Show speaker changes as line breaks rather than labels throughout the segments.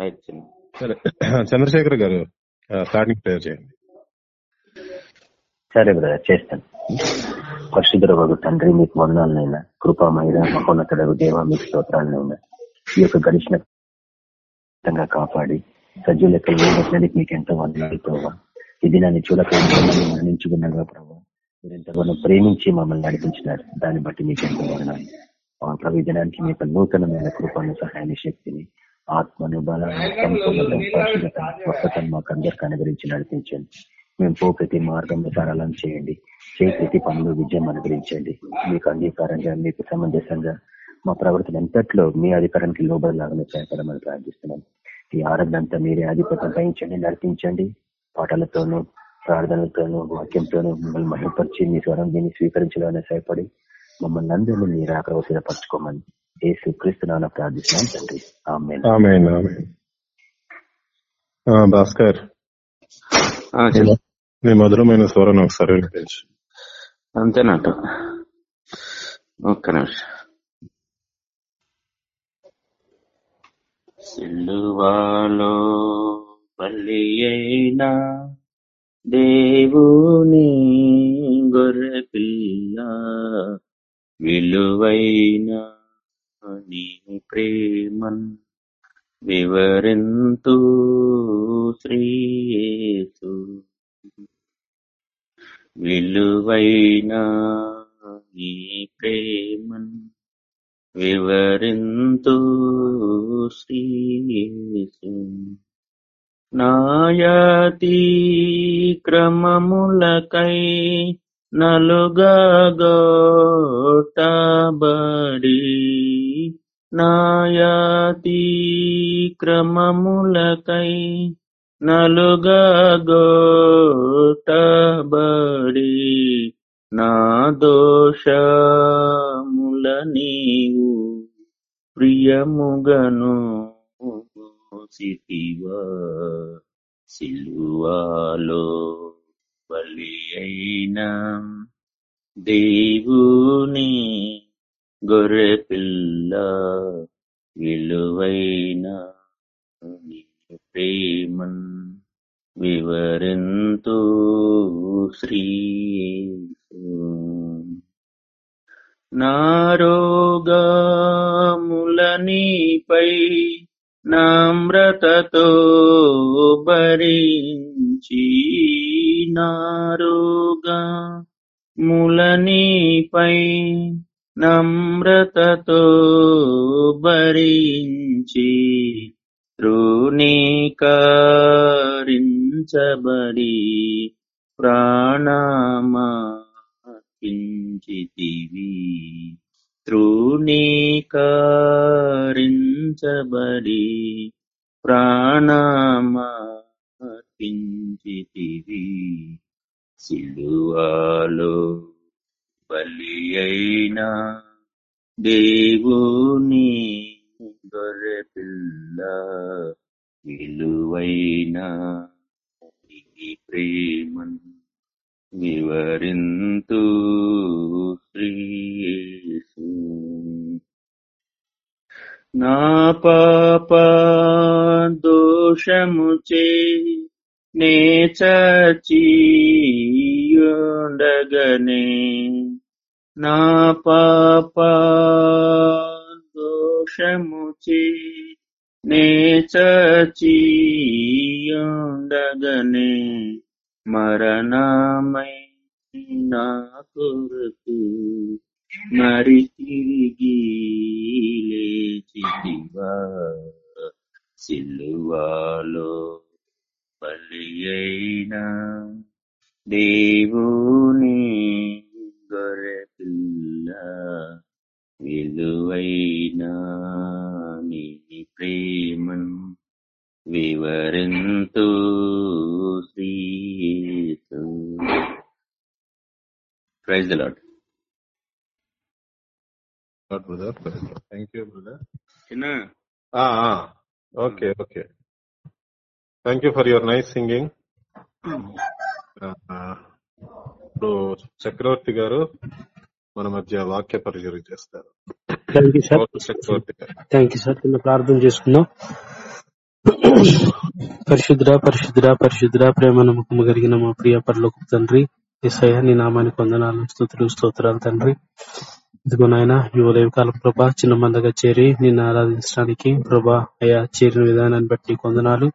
Right చిన్న
సరే. చంద్రశేఖర్ గారు స్టార్టింగ్ ప్రేయర్ చేయండి.
సరే బ్రదర్ చేస్తాను. పరిశుద్ధ వగు తండ్రి మీకు వందాలనైనా కృపామైన మహోన్నతుడు దేవ మీకు స్తోత్రాలనైనా ఈ యొక్క గడిచిన కాపాడి సజ్జు లెక్కలు మీకు ఎంతో వందనాలు ప్రభావ ఈ దినాన్ని చూడక మరణించుకున్నాగా ప్రభావ మీరు ఎంతగానో ప్రేమించి మమ్మల్ని నడిపించినారు. దాన్ని బట్టి మీకు ఎంతో వందనాలు. ఆ ప్రభు దినానికి మీకు నూతనమైన కృపను సహాయాన్ని శక్తిని ఆత్మను స్వస్థతను మాకు అందరికీ అనుగ్రహించి నడిపించండి. మేము పో ప్రతి మార్గం సరళం చేయండి. చేయి ప్రతి పనులు విజయం అనుగ్రహించండి. మీకు అంగీకారంగా మీకు సమంజసంగా మా ప్రవర్తన ఎంతట్లో మీ అధికారానికి లోబడలాగానే సహాయపడమని ప్రార్థిస్తున్నాం. ఈ ఆరోగ్యంతా మీరే ఆధిపత్యం వహించండి నడిపించండి. పాటలతోనూ ప్రార్థనలతోనూ వాక్యంతోనూ మిమ్మల్ని మహిపరిచి మీ స్వరం దీన్ని స్వీకరించాలని సహాయపడి మమ్మల్ని అందరినీ మీరు ఆకలి పరచుకోమని ఏసు క్రీస్తున్నా ప్రార్థిస్తున్నాం తండ్రి.
భాస్కర్. నీ మధురమైన స్వరం ఒకసారి
అంతేనట. ఒక్క నిమిషం. సిల్లువాలో పల్లి అయినా దేవుని గొర్రె పిల్ల విలువైన నీ ప్రేమన్ వివరింతు శ్రీయేసు. విలువైన నీ ప్రేమన్ వివరింతు శ్రీయేసు. నాయాతి క్రమములకై నలుగగోటబడి నాయతి క్రమములకై నలుగగోటబడి నా దోషముల నీవు ప్రియముగను సిటివా సిలువాలో బలి అయినా దేవుని గొర్రె పిల్ల విలువైన ప్రేమన్ వివరింతు శ్రీ నారోగాములనీపై నమ్రతతో భరించి నారుగా ములనిపై నమ్రతతో భరించి తృణీకరించబడి ప్రాణమా కించితివి తృణీకరించబడి ప్రాణమార్పించితివి. సిలువాలో బలి అయినా దేవుని గొర్రె పిల్ల విలువైన ప్రేమను వివరింతు శ్రీసు నా పాప దోషముచే నే చీయుండగనే నా పాప దోషముచే నే చీయుండగనే మరణమై నా కొరకు మరి తిరిగి లేచివా సిల్లువాలో బలి అయినా దేవుని గొర్రె పిల్ల విలువైన నీ ప్రేమను వివరింతు praise the Lord
brother thank you brother okay okay thank you for your nice singing ఇప్పుడు చక్రవర్తి గారు మన మధ్య వాక్య పరిచయం చేస్తారు.
థ్యాంక్ యూ సార్
చక్రవర్తి గారు.
థ్యాంక్ యూ సార్ కింద ప్రార్థన చేసుకుందాం. పరిశుద్ర పరిశుద్ర పరిశుద్ర ప్రేమ నమ్మకము కలిగిన మా ప్రియ పరలోక తండ్రి ఏసయ్య నీ నామానికి వందనాలు స్థుతులు స్తోత్రాలు తండ్రి. ఇదిగో నాయన ఈ కాలం ప్రభా చిన్న మందగా చేరి నిన్ను ఆరాధించడానికి ప్రభా అయా చేరిన విధానాన్ని బట్టి కొందనాలు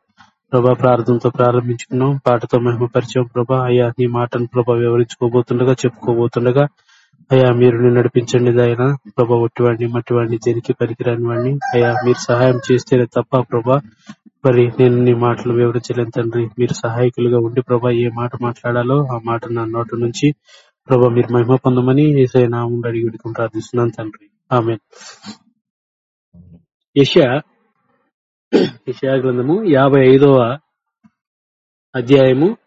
ప్రభా ప్రార్థనతో ప్రారంభించుకున్నాం. పాటతో మహిమ పరిచయం ప్రభా. అయ్యా నీ మాటను ప్రభా వివరించుకోబోతుండగా చెప్పుకోబోతుండగా అయ్యా మీరు నడిపించండి ఆయన ప్రభా ఒట్టివాడిని మట్టివాడిని దేనికి పనికిరాని వాడిని. అయ్యా మీరు సహాయం చేస్తేనే తప్ప ప్రభా. మరి నేను నీ మాటలు వివరించలేను తండ్రి. మీరు సహాయకులుగా ఉండి ప్రభా ఏ మాట మాట్లాడాలో ఆ మాట నా నోటి నుంచి ప్రభా మీరు మహిమ పొందమని ఏసై నామం అడిగి ప్రార్థిస్తున్నాను తండ్రి. ఆమె యశా యశా గ్రంథము యాభై ఐదవ అధ్యాయము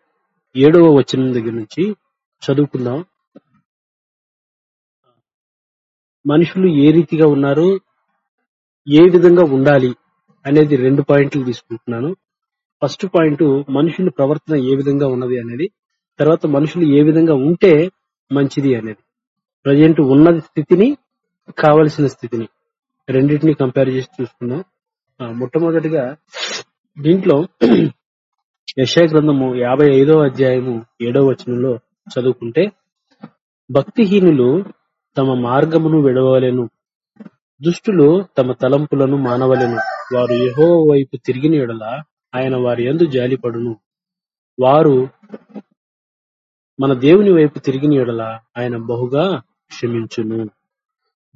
ఏడవ వచనం దగ్గర నుంచి చదువుకుందాం. మనుషులు ఏ రీతిగా ఉన్నారు ఏ విధంగా ఉండాలి అనేది రెండు పాయింట్లు తీసుకుంటున్నాను. ఫస్ట్ పాయింట్ మనుషుల ప్రవర్తన ఏ విధంగా ఉన్నది అనేది తర్వాత మనుషులు ఏ విధంగా ఉంటే మంచిది అనేది. ప్రజెంట్ ఉన్న స్థితిని కావలసిన స్థితిని. రెండింటిని కంపేర్ చేసి చూసుకుందాం. ఆ, మొట్టమొదటిగా దీంట్లో యశయ గ్రంథము యాభై ఐదో అధ్యాయము ఏడో వచనంలో చదువుకుంటే భక్తిహీనులు తమ మార్గమును విడవలెను. దుష్టులు తమ తలంపులను మానవలెను. వారు యెహోవా వైపు తిరిగిన ఎడల ఆయన వారి యందు జాలిపడును. వారు మన దేవుని వైపు తిరిగిన ఎడల ఆయన బహుగా క్షమించును.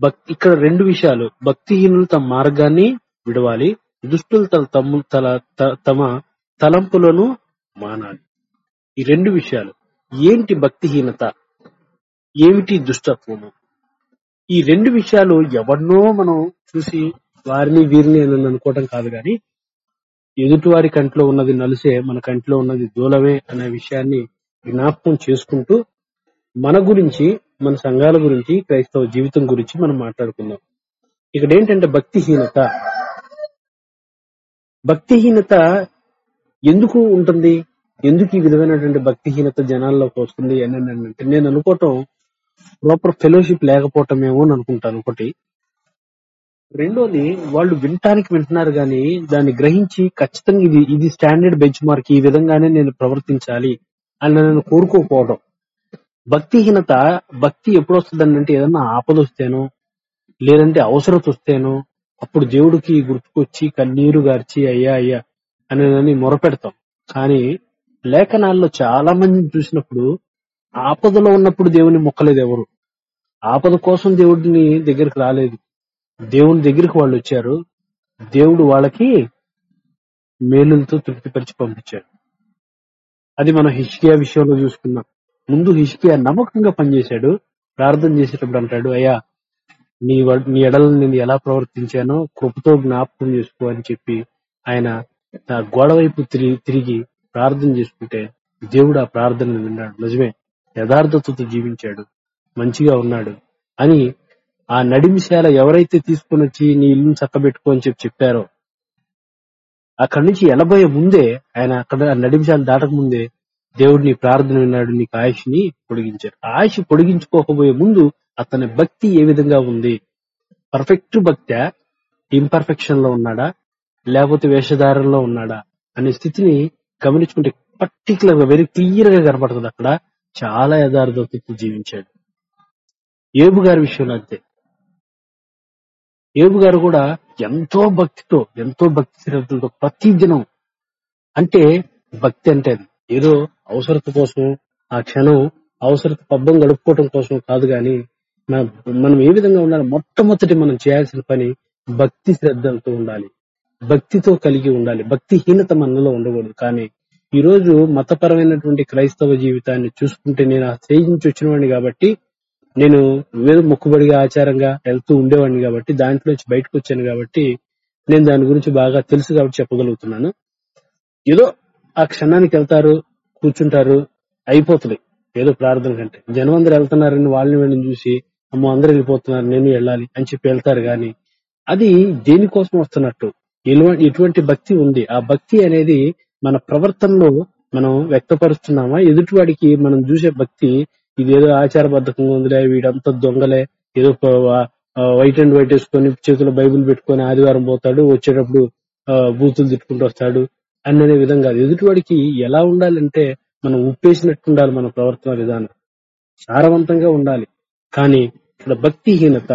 భక్- ఇక్కడ రెండు విషయాలు. భక్తిహీనులు తమ మార్గాన్ని విడవాలి. దుష్టులు తన తమ్ము- తల- త- తమ తలంపులను మానాలి. ఈ రెండు విషయాలు. ఏంటి భక్తిహీనత? ఏమిటి దుష్టత్వము? ఈ రెండు విషయాలు ఎవరినో మనం చూసి వారిని వీరిని అని అనుకోవటం కాదు గాని ఎదుటివారి కంట్లో ఉన్నది నలుసే మన కంట్లో ఉన్నది దూలమే అనే విషయాన్ని జ్ఞాపకం చేసుకుంటూ మన గురించి మన సంఘాల గురించి క్రైస్తవ జీవితం గురించి మనం మాట్లాడుకుందాం. ఇక్కడ ఏంటంటే భక్తిహీనత. భక్తిహీనత ఎందుకు ఉంటుంది? ఎందుకు ఈ విధమైనటువంటి భక్తిహీనత జనాల్లోకి వస్తుంది? అని అంటే నేను అనుకోవటం ప్రాపర్ ఫెలోషిప్ లేకపోవటమేమో అని అనుకుంటాను ఒకటి. రెండోది వాళ్ళు వినటానికి వింటున్నారు గాని దాన్ని గ్రహించి ఖచ్చితంగా ఇది ఇది స్టాండర్డ్ బెంచ్ మార్క్ ఈ విధంగానే నేను ప్రవర్తించాలి అని నేను కోరుకోకపోవడం. భక్తిహీనత భక్తి ఎప్పుడు వస్తుందండి అంటే ఏదన్నా ఆపద వస్తేనో లేదంటే అవసరత వస్తేనో అప్పుడు దేవుడికి గుర్తుకొచ్చి కన్నీరు గార్చి అయ్యా అయ్యా అని అని మొరపెడతాం. కానీ లేఖనాల్లో చాలా మందిని చూసినప్పుడు ఆపదలో ఉన్నప్పుడు దేవుని మొక్కలేదు ఎవరు. ఆపద కోసం దేవుడిని దగ్గరికి రాలేదు. దేవుని దగ్గరికి వాళ్ళు వచ్చారు. దేవుడు వాళ్ళకి మేలులతో తృప్తిపరిచి పంపించాడు. అది మనం హిష్కియా విషయంలో చూసుకున్నాం ముందు హిష్కియా నమ్మకంగా పనిచేశాడు. ప్రార్థన చేసేటప్పుడు అంటాడు అయ్యా నీ నీ ఎడలను నేను ఎలా ప్రవర్తించానో కృపతో జ్ఞాపకం చేసుకో అని చెప్పి ఆయన ఆ గోడ వైపు తిరిగి తిరిగి ప్రార్థన చేసుకుంటే దేవుడు ఆ ప్రార్థనను విన్నాడు. నిజమే. యథార్థతతో జీవించాడు. మంచిగా ఉన్నాడు అని ఆ నడిమిశాల ఎవరైతే తీసుకొని వచ్చి నీ ఇల్లుని చక్కబెట్టుకో అని చెప్పి చెప్పారో అక్కడి నుంచి ఎనబోయే ముందే ఆయన అక్కడ నడిమిశాల నడిమిశాలు దాటక ముందే దేవుడు నీ ప్రార్థన విన్నాడు నీకు ఆయుష్ని పొడిగించాడు. ఆయుష్ పొడిగించుకోకపోయే ముందు అతని భక్తి ఏ విధంగా ఉంది? పర్ఫెక్ట్ భక్తి ఇంపర్ఫెక్షన్లో ఉన్నాడా? లేకపోతే వేషధారంలో ఉన్నాడా? అనే స్థితిని గమనించుకుంటే పర్టికులర్గా వెరీ క్లియర్గా కనపడుతుంది అక్కడ. చాలా యథార్థతతో జీవించాడు. ఏబు గారి విషయంలో అంతే. ఏబు గారు కూడా ఎంతో భక్తితో ఎంతో భక్తి శ్రద్ధలతో ప్రతి దినం అంటే భక్తి అంటే అది. ఏదో అవసరత కోసం ఆ క్షణం అవసరత పబ్బం గడుపుకోవటం కోసం కాదు గాని మనం ఏ విధంగా ఉండాలి? మొట్టమొదటి మనం చేయాల్సిన పని భక్తి శ్రద్ధలతో ఉండాలి. భక్తితో కలిగి ఉండాలి. భక్తిహీనత మనలో ఉండకూడదు. కానీ ఈ రోజు మతపరమైనటువంటి క్రైస్తవ జీవితాన్ని చూసుకుంటే నేను ఆ స్టేజ్ నుంచి వచ్చిన వాడిని కాబట్టి నేను ఏదో మొక్కుబడిగా ఆచారంగా వెళ్తూ ఉండేవాడిని కాబట్టి దాంట్లో నుంచి బయటకు వచ్చాను కాబట్టి నేను దాని గురించి బాగా తెలుసు కాబట్టి చెప్పగలుగుతున్నాను. ఏదో ఆ క్షణానికి వెళ్తారు కూర్చుంటారు అయిపోతుంది. ఏదో ప్రార్థన కంటే. జనం అందరు వెళ్తున్నారని వాళ్ళని వీళ్ళని చూసి అమ్మో అందరు వెళ్ళిపోతున్నారు నేను వెళ్ళాలి అని చెప్పి వెళ్తారు గాని అది దేనికోసం వస్తున్నట్టు? ఇటువంటి ఎటువంటి భక్తి ఉంది. ఆ భక్తి అనేది మన ప్రవర్తనలో మనం వ్యక్తపరుస్తున్నామా? ఎదుటివాడికి మనం చూసే భక్తి ఇదేదో ఆచారబద్ధకంగా ఉందిలే వీడంతా దొంగలే ఏదో వైట్ అండ్ వైట్ వేసుకొని చేతిలో బైబిల్ పెట్టుకొని ఆదివారం పోతాడు వచ్చేటప్పుడు ఆ, బూతులు తిట్టుకుంటూ వస్తాడు అనే విధంగా కాదు. ఎదుటివాడికి ఎలా ఉండాలంటే మనం ఉప్పేసినట్టు ఉండాలి మన ప్రవర్తన విధానం. సారవంతంగా ఉండాలి. కానీ ఇక్కడ భక్తిహీనత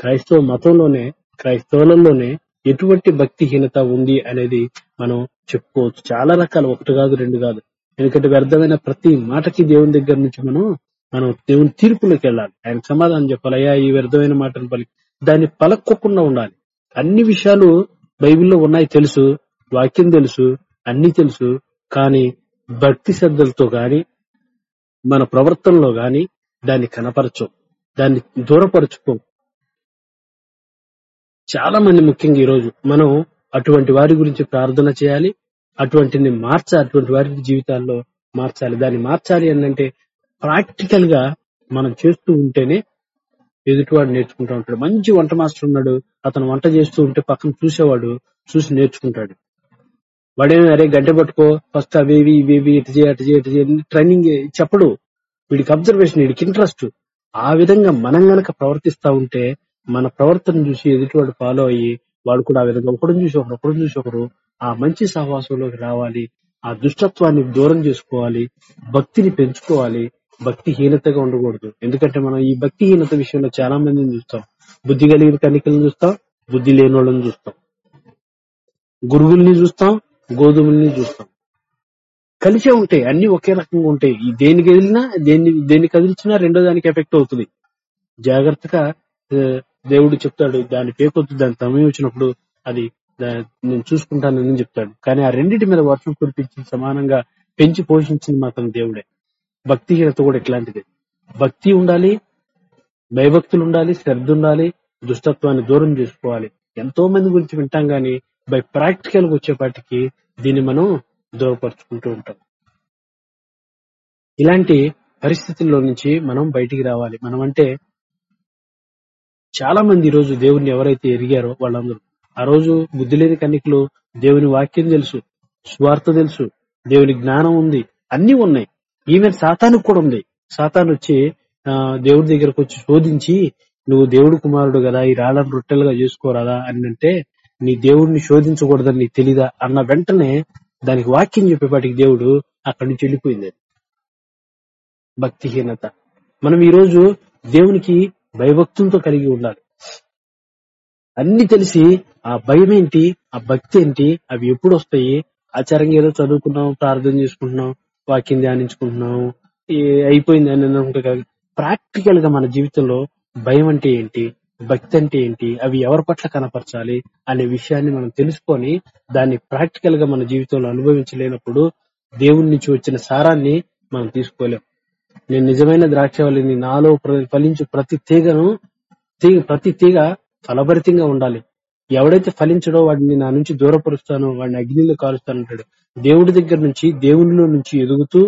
క్రైస్తవ మతంలోనే క్రైస్తవులలోనే ఎటువంటి భక్తిహీనత ఉంది అనేది మనం చెప్పుకోవచ్చు. చాలా రకాలు ఒకటి కాదు రెండు కాదు. ఎందుకంటే వ్యర్థమైన ప్రతి మాటకి దేవుని దగ్గర నుంచి మనం మనం దేవుని తీర్పులోకి వెళ్ళాలి. ఆయన సమాధానం చెప్పాలి. అయ్యా ఈ వ్యర్థమైన మాటను పలికి దాన్ని పలక్కోకుండా ఉండాలి. అన్ని విషయాలు బైబిల్లో ఉన్నాయి తెలుసు. వాక్యం తెలుసు అన్ని తెలుసు. కానీ భక్తి శ్రద్ధలతో గాని మన ప్రవర్తనలో గాని దాన్ని కనపరచం. దాన్ని దూరపరచుకో. చాలా మంది ముఖ్యంగా ఈ రోజు మనం అటువంటి వారి గురించి ప్రార్థన చేయాలి. అటువంటిని మార్చాలి అటువంటి వారి జీవితాల్లో మార్చాలి. దాన్ని మార్చాలి అంటే ప్రాక్టికల్గా మనం చేస్తూ ఉంటేనే ఎదుటివాడు నేర్చుకుంటూ ఉంటాడు. మంచి వంట మాస్టర్ ఉన్నాడు. అతను వంట చేస్తూ ఉంటే పక్కన చూసేవాడు చూసి నేర్చుకుంటాడు. వాడేమో అరే గంట పట్టుకో. ఫస్ట్ అవేవి ఇవేవి ఇటు చేయ అటు చేయ ఇటు చేయ ట్రైనింగ్ చెప్పడు. వీడికి అబ్జర్వేషన్ వీడికి ఇంట్రెస్ట్. ఆ విధంగా మనం గనక ప్రవర్తిస్తా ఉంటే మన ప్రవర్తన చూసి ఎదుటివాడు ఫాలో అయ్యి వాడు కూడా ఆ విధంగా ఒకడు చూసి ఒకరు ఒకడు చూసి ఒకరు ఆ మంచి సహవాసంలోకి రావాలి. ఆ దుష్టత్వాన్ని దూరం చేసుకోవాలి. భక్తిని పెంచుకోవాలి. భక్తిహీనతగా ఉండకూడదు. ఎందుకంటే మనం ఈ భక్తిహీనత విషయంలో చాలా మందిని చూస్తాం. బుద్ధి కలిగిన కనికలను చూస్తాం బుద్ధి లేని వాళ్ళని చూస్తాం. గురుగుల్ని చూస్తాం గోధుమల్ని చూస్తాం. కలిసే ఉంటాయి. అన్ని ఒకే రకంగా ఉంటాయి. ఈ దేనికి వెళ్ళినా దేన్ని దేన్ని కదిలిచినా రెండో దానికి ఎఫెక్ట్ అవుతుంది. జాగ్రత్తగా దేవుడు చెప్తాడు దాని పేకొద్దు దాని సమయం వచ్చినప్పుడు అది నేను చూసుకుంటానని చెప్తాడు. కానీ ఆ రెండింటి మీద వర్షం కురిపించి సమానంగా పెంచి పోషించింది మాత్రం దేవుడే. భక్తిహీనత కూడా ఎట్లాంటిది భక్తి ఉండాలి భయభక్తులు ఉండాలి శ్రద్ధ ఉండాలి దుష్టత్వాన్ని దూరం చేసుకోవాలి. ఎంతో మంది గురించి వింటాం గాని బై ప్రాక్టికల్గా వచ్చేపాటికి దీన్ని మనం దూరపరుచుకుంటూ ఉంటాం. ఇలాంటి పరిస్థితుల్లో నుంచి మనం బయటికి రావాలి. మనం అంటే చాలా మంది ఈ రోజు దేవుణ్ణి ఎవరైతే ఎరిగారో వాళ్ళందరూ ఆ రోజు బుద్ధి లేని కన్నికలు దేవుని వాక్యం తెలుసు స్వార్థ తెలుసు దేవుని జ్ఞానం ఉంది అన్ని ఉన్నాయి. ఈవెన్ సాతానికి కూడా ఉంది. సాతాను వచ్చి ఆ, దేవుడి దగ్గరకు వచ్చి శోధించి నువ్వు దేవుడు కుమారుడు కదా ఈ రాళ్ళను రొట్టెలుగా చేసుకోరాదా అని అంటే నీ దేవుడిని శోధించకూడదని నీకు తెలీదా అన్న వెంటనే దానికి వాక్యం చెప్పేపాటికి దేవుడు అక్కడి నుంచి వెళ్ళిపోయింది. భక్తిహీనత. మనం ఈ రోజు దేవునికి భయభక్తులతో కలిగి ఉండాలి. అన్ని తెలిసి ఆ భయం ఏంటి ఆ భక్తి ఏంటి అవి ఎప్పుడు వస్తాయి ఆచారంగా ఏదో చదువుకున్నాం ప్రార్థన చేసుకుంటున్నాం వాక్యం ధ్యానించుకుంటున్నాం అయిపోయింది అని అనుకుంటే ప్రాక్టికల్గా మన జీవితంలో భయం అంటే ఏంటి? భక్తి అంటే ఏంటి? అవి ఎవరి పట్ల కనపరచాలి అనే విషయాన్ని మనం తెలుసుకొని దాన్ని ప్రాక్టికల్గా మన జీవితంలో అనుభవించలేనప్పుడు దేవుడి నుంచి వచ్చిన సారాన్ని మనం తీసుకోలేం. నేను నిజమైన ద్రాక్షవల్లిని నాలో ఫలించు ప్రతి తీగను తీగ ప్రతి తీగ ఫలభరితంగా ఉండాలి. ఎవడైతే ఫలించడో వాడిని నా నుంచి దూరపరుస్తానో వాడిని అగ్నిలో కాలుస్తానంటాడు దేవుడి దగ్గర నుంచి దేవునిలో నుంచి ఎదుగుతూ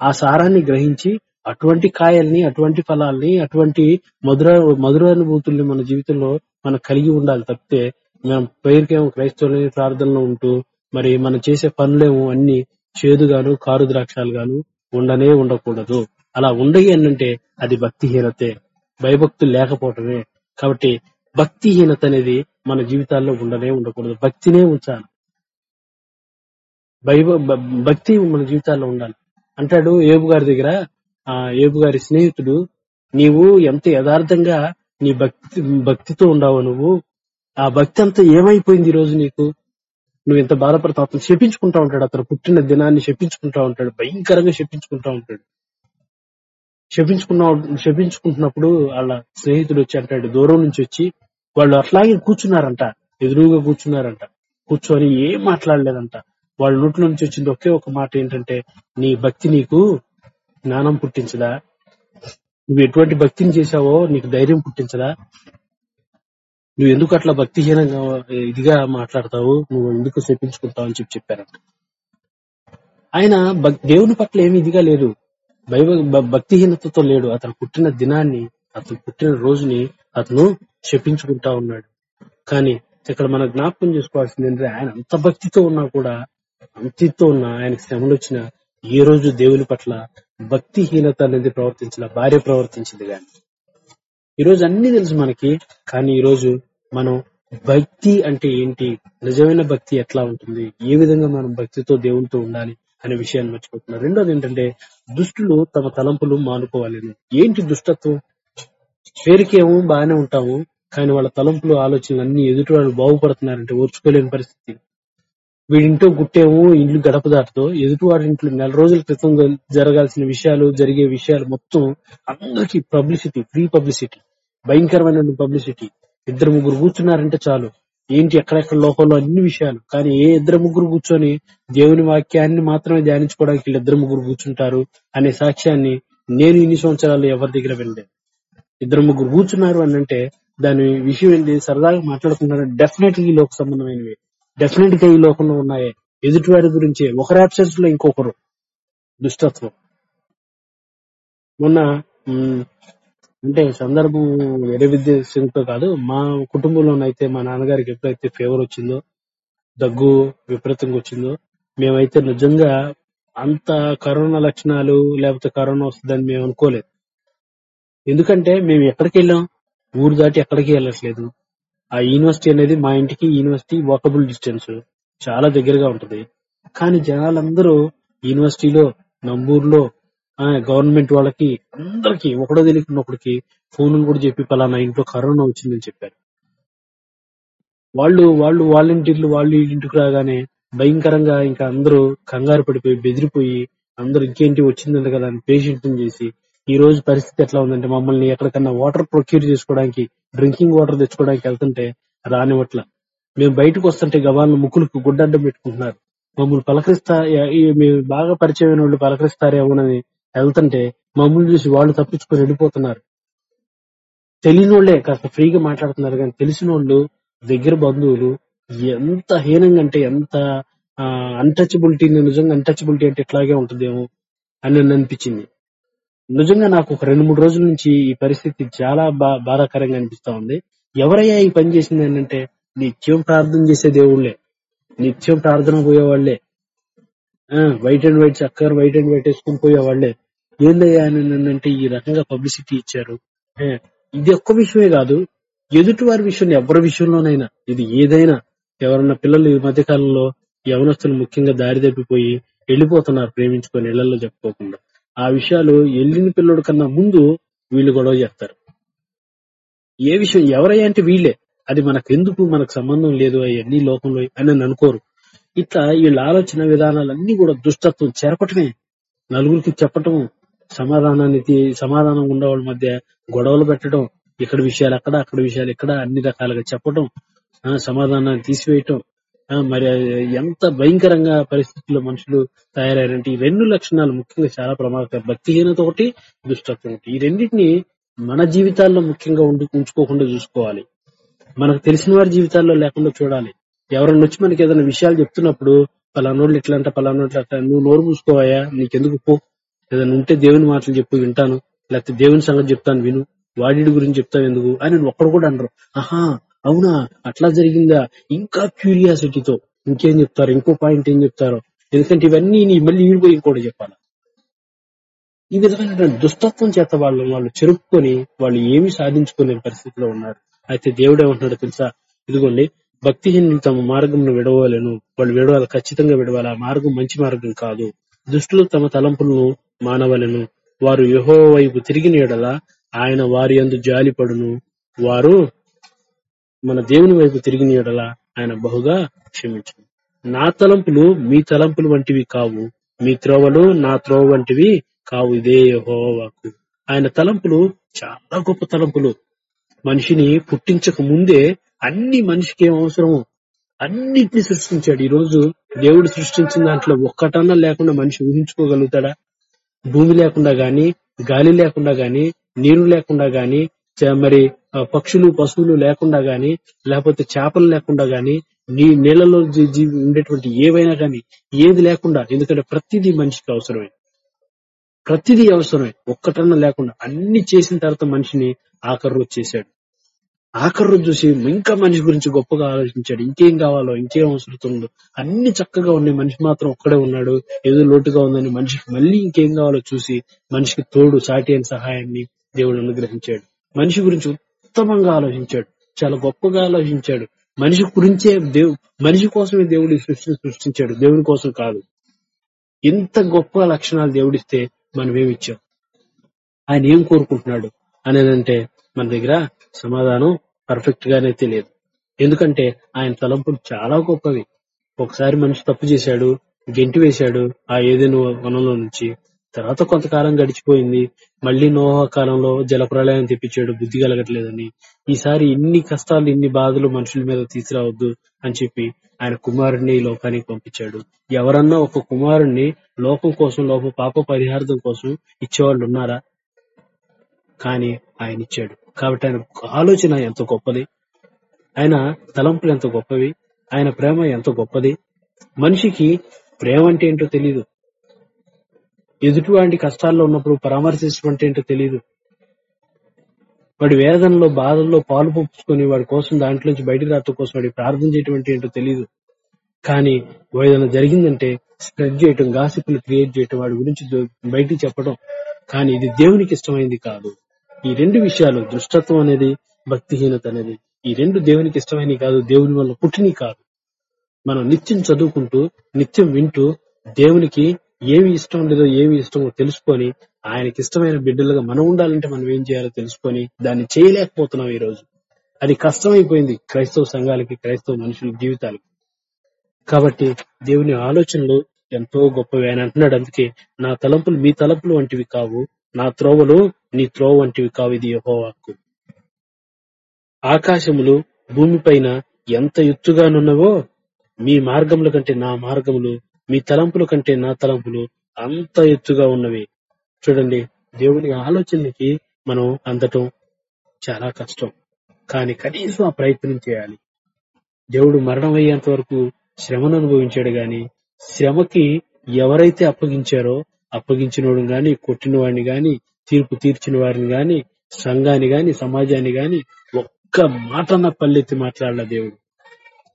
ఆ సారాన్ని గ్రహించి అటువంటి కాయల్ని అటువంటి ఫలాల్ని అటువంటి మధుర మధురానుభూతుల్ని మన జీవితంలో మనం కలిగి ఉండాలి తప్పితే మనం పేరుకేమో క్రైస్తవులని ప్రార్థనలో ఉంటూ మరి మనం చేసే పనులేమో అన్ని చేదుగాను కారు ద్రాక్షాలు గాను ఉండనే ఉండకూడదు. అలా ఉండయి అంటే అది భక్తిహీనతే. భయభక్తులు లేకపోవటమే. కాబట్టి భక్తిహీనత అనేది మన జీవితాల్లో ఉండనే ఉండకూడదు. భక్తినే ఉంచాలి. భయ భక్తి మన జీవితాల్లో ఉండాలి. అంటాడు ఏబు గారి దగ్గర ఆ ఏబు గారి స్నేహితుడు నీవు ఎంత యథార్థంగా నీ భక్తి భక్తితో ఉండవు నువ్వు ఆ భక్తి అంతా ఏమైపోయింది ఈ రోజు నీకు? నువ్వు ఎంత బాధపడతావు. అతను శపించుకుంటా ఉంటాడు. అతను పుట్టిన దినాన్ని శపించుకుంటా ఉంటాడు. భయంకరంగా శపించుకుంటా ఉంటాడు. శపించుకున్న శపించుకుంటున్నప్పుడు వాళ్ళ స్నేహితుడు వచ్చి అంటాడు దూరం నుంచి వచ్చి వాళ్ళు అట్లాగే కూర్చున్నారంట ఎదురుగా కూర్చున్నారంట కూర్చొని ఏం మాట్లాడలేదంట. వాళ్ళ నోట్ల నుంచి వచ్చింది ఒకే ఒక మాట ఏంటంటే నీ భక్తి నీకు జ్ఞానం పుట్టించదా? నువ్వు ఎటువంటి భక్తిని చేశావో నీకు ధైర్యం పుట్టించదా? నువ్వు ఎందుకు అట్లా భక్తిహీనంగా ఇదిగా మాట్లాడతావు? నువ్వు ఎందుకు శపించుకుంటావు అని చెప్పి చెప్పారంట. ఆయన దేవుని పట్ల ఏమి ఇదిగా లేదు. భయ భక్తిహీనతతో లేడు. అతను పుట్టిన దినాన్ని అతను పుట్టిన రోజుని అతను శపించుకుంటా ఉన్నాడు. కానీ ఇక్కడ మనం జ్ఞాపకం చేసుకోవాల్సింది ఏంటంటే ఆయన అంత భక్తితో ఉన్నా కూడా అంతితో ఉన్నా ఆయన శ్రమలు వచ్చిన ఏ రోజు దేవుని పట్ల భక్తిహీనత అనేది ప్రవర్తించిన భార్య ప్రవర్తించింది కానీ. ఈ రోజు అన్ని తెలుసు మనకి కానీ ఈ రోజు మనం భక్తి అంటే ఏంటి? నిజమైన భక్తి ఎట్లా ఉంటుంది? ఏ విధంగా మనం భక్తితో దేవునితో ఉండాలి? అనే విషయాన్ని మర్చిపోతున్నారు. రెండోది ఏంటంటే దుష్టులు తమ తలంపులు మానుకోవాలని. ఏంటి దుష్టత్వం? పేరుకేమో బాగానే ఉంటాము కానీ వాళ్ళ తలంపులు ఆలోచనలు అన్ని ఎదుటి వాళ్ళు బాగుపడుతున్నారంటే ఓర్చుకోలేని పరిస్థితి. వీడింటో గుట్టేమో ఇల్లు గడప దాటుతో ఎదుటివాడి ఇంట్లో నెల రోజుల క్రితం జరగాల్సిన విషయాలు జరిగే విషయాలు మొత్తం అందరికి పబ్లిసిటీ ఫ్రీ పబ్లిసిటీ భయంకరమైన పబ్లిసిటీ ఇద్దరు ముగ్గురు కూర్చున్నారంటే చాలు. ఏంటి ఎక్కడెక్కడ లోకంలో అన్ని విషయాలు? కానీ ఏ ఇద్దరు ముగ్గురు కూర్చొని దేవుని వాక్యాన్ని మాత్రమే ధ్యానించుకోవడానికి వీళ్ళు ఇద్దరు ముగ్గురు కూర్చుంటారు అనే సాక్ష్యాన్ని నేను ఇన్ని సంవత్సరాలు ఎవరి దగ్గర వెళ్ళే ఇద్దరు ముగ్గురు కూర్చున్నారు అని అంటే దాని విషయం ఏంటి? సరదాగా మాట్లాడుకుంటున్నారు డెఫినెట్ ఈ లోక సంబంధమైనవి. డెఫినెట్గా ఈ లోకంలో ఉన్నాయి. ఎదుటివారి గురించి. ఒకరి అబ్సెన్స్లో ఇంకొకరు. దుష్టత్వం. మొన్న అంటే సందర్భం వేరే సింగ్తో కాదు. మా కుటుంబంలోనైతే మా నాన్నగారికి ఎప్పుడైతే ఫీవర్ వచ్చిందో దగ్గు విపరీతంగా వచ్చిందో మేమైతే నిజంగా అంత కరోనా లక్షణాలు లేకపోతే కరోనా వస్తుందని మేము అనుకోలేదు. ఎందుకంటే మేము ఎక్కడికి వెళ్ళాం ఊరు దాటి ఎక్కడికి వెళ్ళట్లేదు. ఆ యూనివర్సిటీ అనేది మా ఇంటికి యూనివర్సిటీ వాకబుల్ డిస్టెన్స్ చాలా దగ్గరగా ఉంటది. కానీ జనాలందరూ యూనివర్సిటీలో నంబూరులో గవర్నమెంట్ వాళ్ళకి అందరికి ఒకడో తెలియకుండా ఒకడికి ఫోన్ కూడా చెప్పి పలానా ఇంట్లో కరోనా వచ్చిందని చెప్పారు. వాళ్ళు వాళ్ళు వాలంటీర్లు వాళ్ళు ఇంటికి రాగానే భయంకరంగా ఇంకా అందరూ కంగారు పడిపోయి బెదిరిపోయి అందరూ ఇంకేంటి వచ్చిందంట కదా అని పేషెంట్ చేసి ఈ రోజు పరిస్థితి ఎట్లా ఉందంటే మమ్మల్ని ఎక్కడికన్నా వాటర్ ప్రొక్యూర్ చేసుకోవడానికి డ్రింకింగ్ వాటర్ తెచ్చుకోవడానికి వెళ్తుంటే రానివట్ల మేము బయటకు వస్తుంటే గవాలను ముక్కులకు గుడ్డడ్డం పెట్టుకుంటున్నారు. మమ్మల్ని పలకరిస్తా మేము బాగా పరిచయమైన వాళ్ళు పలకరిస్తారేమోనని వెళ్తుంటే మమ్మల్ని చూసి వాళ్ళు తప్పించుకొని వెళ్ళిపోతున్నారు. తెలియని వాళ్ళే కాస్త ఫ్రీగా మాట్లాడుతున్నారు కానీ తెలిసిన వాళ్ళు దగ్గర బంధువులు ఎంత హీనంగా అంటే ఎంత అన్టచబిలిటీ నిజంగా అన్టచబిలిటీ అంటే ఇట్లాగే ఉంటుందేమో అని నన్ను అనిపించింది. నిజంగా నాకు ఒక రెండు మూడు రోజుల నుంచి ఈ పరిస్థితి చాలా బా బాధాకరంగా అనిపిస్తా ఉంది. ఎవరయ్యా ఈ పని చేసింది ఏంటంటే నిత్యం ప్రార్థన చేసే దేవుళ్ళే. నిత్యం ప్రార్థన పోయేవాళ్ళే వైట్ అండ్ వైట్ చక్కగా వైట్ అండ్ వైట్ వేసుకుని పోయేవాళ్ళే ఏందయ్యా అని ఈ రకంగా పబ్లిసిటీ ఇచ్చారు. ఇది ఒక్క విషయమే కాదు ఎదుటి వారి విషయం ఎవరి విషయంలోనైనా ఇది ఏదైనా ఎవరన్నా పిల్లలు ఈ మధ్య కాలంలో యవనస్తులు ముఖ్యంగా దారి తప్పిపోయి వెళ్ళిపోతున్నారు ప్రేమించుకొని ఇళ్ళలో చెప్పుకోకుండా. ఆ విషయాలు వెళ్ళిన పిల్లడు కన్నా ముందు వీళ్ళు గొడవ చేస్తారు. ఏ విషయం ఎవరయ్యా అంటే వీళ్ళే. అది మనకు ఎందుకు మనకు సంబంధం లేదు అవన్నీ లోకంలో అని అనుకోరు. ఇట్లా వీళ్ళ ఆలోచన విధానాలన్నీ కూడా దుష్టత్వం చేరపటమే నలుగురికి చెప్పటం సమాధానాన్ని సమాధానం ఉన్న వాళ్ళ మధ్య గొడవలు పెట్టడం ఇక్కడ విషయాలు అక్కడ అక్కడ విషయాలు ఇక్కడ అన్ని రకాలుగా చెప్పటం ఆ, సమాధానాన్ని తీసివేయటం ఆ, మరి ఎంత భయంకరంగా పరిస్థితుల్లో మనుషులు తయారయ్యారంటే ఈ రెండు లక్షణాలు ముఖ్యంగా చాలా ప్రమాదకరం. భక్తిహీనత ఒకటి దుష్టత్వం ఒకటి. ఈ రెండింటిని మన జీవితాల్లో ముఖ్యంగా ఉండి ఉంచుకోకుండా చూసుకోవాలి. మనకు తెలిసిన వారి జీవితాల్లో లేకుండా చూడాలి. ఎవరన్నా వచ్చి మనకి ఏదైనా విషయాలు చెప్తున్నప్పుడు పలానోళ్ళు ఇట్లా అంట పలానోళ్ళు అట్లా నువ్వు నోరు మూసుకోవాయా నీకెందుకు పో? ఏదైనా ఉంటే దేవుని మాటలు చెప్పు వింటాను. లేకపోతే దేవుని సంగతి చెప్తాను విను. వాడి గురించి చెప్తావు ఎందుకు? అని ఒక్కడు కూడా అనరు. ఆహా అవునా? అట్లా జరిగిందా? ఇంకా క్యూరియాసిటీతో ఇంకేం చెప్తారు? ఇంకో పాయింట్ ఏం చెప్తారో? ఎందుకంటే ఇవన్నీ నీ మళ్ళీ ఈడిపోయి ఇంకోటి చెప్పాలి. ఈ విధమైన దుస్తత్వం చేత వాళ్ళు వాళ్ళు చెరుపుకొని వాళ్ళు ఏమి సాధించుకోలేని పరిస్థితిలో ఉన్నారు. అయితే దేవుడు ఏమంటున్నాడు తెలుసా? ఇదిగోండి భక్తిహీనులు తమ మార్గంను విడవలేను. వాళ్ళు విడవాలి ఖచ్చితంగా విడవాలి? ఆ మార్గం మంచి మార్గం కాదు. దుష్టులు తమ తలంపులను మానవలను. వారు యహో వైపు తిరిగిన ఎడల ఆయన వారి యందు జాలిపడును. వారు మన దేవుని వైపు తిరిగిన ఎడల ఆయన బహుగా క్షమించను. నా తలంపులు మీ తలంపులు వంటివి కావు. మీ త్రోవలు నా త్రోవ వంటివి కావు. ఇదే యహోవాకు. ఆయన తలంపులు చాలా గొప్ప తలంపులు. మనిషిని పుట్టించక ముందే అన్ని మనిషికి ఏం అవసరమో అన్నిటిని సృష్టించాడు. ఈ రోజు దేవుడు సృష్టించిన దాంట్లో ఒక్కటన్నా లేకుండా మనిషి ఊహించుకోగలుగుతాడా? భూమి లేకుండా గాని గాలి లేకుండా గాని నీరు లేకుండా గాని మరి పక్షులు పశువులు లేకుండా గాని లేకపోతే చేపలు లేకుండా గాని నీ నీళ్ళలో జీ- ఉండేటువంటి ఏవైనా గాని ఏది లేకుండా ఎందుకంటే ప్రతిదీ మనిషికి అవసరమే. ప్రతిదీ అవసరమే. ఒక్కటన్నా లేకుండా అన్ని చేసిన తర్వాత మనిషిని ఆఖరు చేశాడు. ఆఖరు చూసి ఇంకా మనిషి గురించి గొప్పగా ఆలోచించాడు ఇంకేం కావాలో ఇంకేం అవసరం అన్ని చక్కగా ఉన్నాయి మనిషి మాత్రం ఒక్కడే ఉన్నాడు ఏదో లోటుగా ఉందని మనిషికి మళ్ళీ ఇంకేం కావాలో చూసి మనిషికి తోడు సాటి అయిన సహాయాన్ని దేవుడు అనుగ్రహించాడు. మనిషి గురించి ఉత్తమంగా ఆలోచించాడు చాలా గొప్పగా ఆలోచించాడు. మనిషి గురించే దేవు మనిషి కోసమే దేవుడి సృష్టిని సృష్టించాడు దేవుని కోసం కాదు. ఇంత గొప్ప లక్షణాలు దేవుడిస్తే మనం ఏమిచ్చాం ఆయన ఏం కోరుకుంటున్నాడు? అనేదంటే మన దగ్గర సమాధానం పర్ఫెక్ట్ గానే తెలియదు. ఎందుకంటే ఆయన తలంపులు చాలా గొప్పవి. ఒకసారి మనిషి తప్పు చేశాడు గెంటి వేశాడు ఆ ఏదైనా వనంలో నుంచి తర్వాత కొంతకాలం గడిచిపోయింది మళ్ళీ నోహ కాలంలో జలప్రలయం తెప్పించాడు బుద్ధి కలగట్లేదని. ఈసారి ఇన్ని కష్టాలు ఇన్ని బాధలు మనుషుల మీద తీసుకురావద్దు అని చెప్పి ఆయన కుమారుడిని లోకానికి పంపించాడు. ఎవరన్నా ఒక కుమారుణ్ణి లోకం కోసం లోప పాప పరిహార్థం కోసం ఇచ్చేవాళ్ళు ఉన్నారా? కానీ ఆయన ఇచ్చాడు. కాబట్టి ఆయన ఆలోచన ఎంత గొప్పది. ఆయన తలంపులు ఎంత గొప్పవి. ఆయన ప్రేమ ఎంత గొప్పది. మనిషికి ప్రేమ అంటే ఏంటో తెలియదు ఎదుటివాడి కష్టాల్లో ఉన్నప్పుడు పరామర్శించడం అంటే ఏంటో తెలియదు వాడి వేదనలో బాధల్లో పాలు పంపుకొని వాడి కోసం దాంట్లోంచి బయటకు రావడం కోసం వాడి ప్రార్థన చేయటం అంటే ఏంటో తెలియదు కానీ ఏదైనా జరిగిందంటే స్ప్రెడ్ చేయటం గాసిపులు క్రియేట్ చేయటం వాడి గురించి బయటికి చెప్పడం కానీ ఇది దేవునికి ఇష్టమైంది కాదు. ఈ రెండు విషయాలు దుష్టత్వం అనేది భక్తిహీనత అనేది ఈ రెండు దేవునికి ఇష్టమైన కాదు దేవుని వల్ల పుట్టిని కాదు. మనం నిత్యం చదువుకుంటూ నిత్యం వింటూ దేవునికి ఏమి ఇష్టం లేదో ఏమి ఇష్టమో తెలుసుకొని ఆయనకి ఇష్టమైన బిడ్డలుగా మనం ఉండాలంటే మనం ఏం చేయాలో తెలుసుకొని దాన్ని చేయలేకపోతున్నాం ఈ రోజు అది కష్టమైపోయింది క్రైస్తవ సంఘాలకి క్రైస్తవ మనుషుల జీవితాలకి. కాబట్టి దేవుని ఆలోచనలు ఎంతో గొప్పవి. ఆయన అంటున్నాడు అందుకే నా తలంపులు మీ తలంపులు వంటివి కావు. నా త్రోవలు నీ త్రోవ వంటివి కావు ఇది యెహోవాకు. ఆకాశములు భూమిపైన ఎంత ఎత్తుగానున్నవో మీ మార్గముల కంటే నా మార్గములు మీ తలంపుల కంటే నా తలంపులు అంత ఎత్తుగా ఉన్నవి. చూడండి దేవుని ఆలోచనకి మనం అందటం చాలా కష్టం. కానీ కనీసం ఆ ప్రయత్నం చేయాలి. దేవుడు మరణం అయ్యేంత వరకు శ్రమను అనుభవించాడు గాని శ్రమకి ఎవరైతే అప్పగించారో అప్పగించినోడు గాని కొట్టిన వాడిని గాని తీర్పు తీర్చిన వారిని గాని సంఘాన్ని గాని సమాజాన్ని గాని ఒక్క మాటన్న పల్లెత్తి మాట్లాడలే దేవుడు.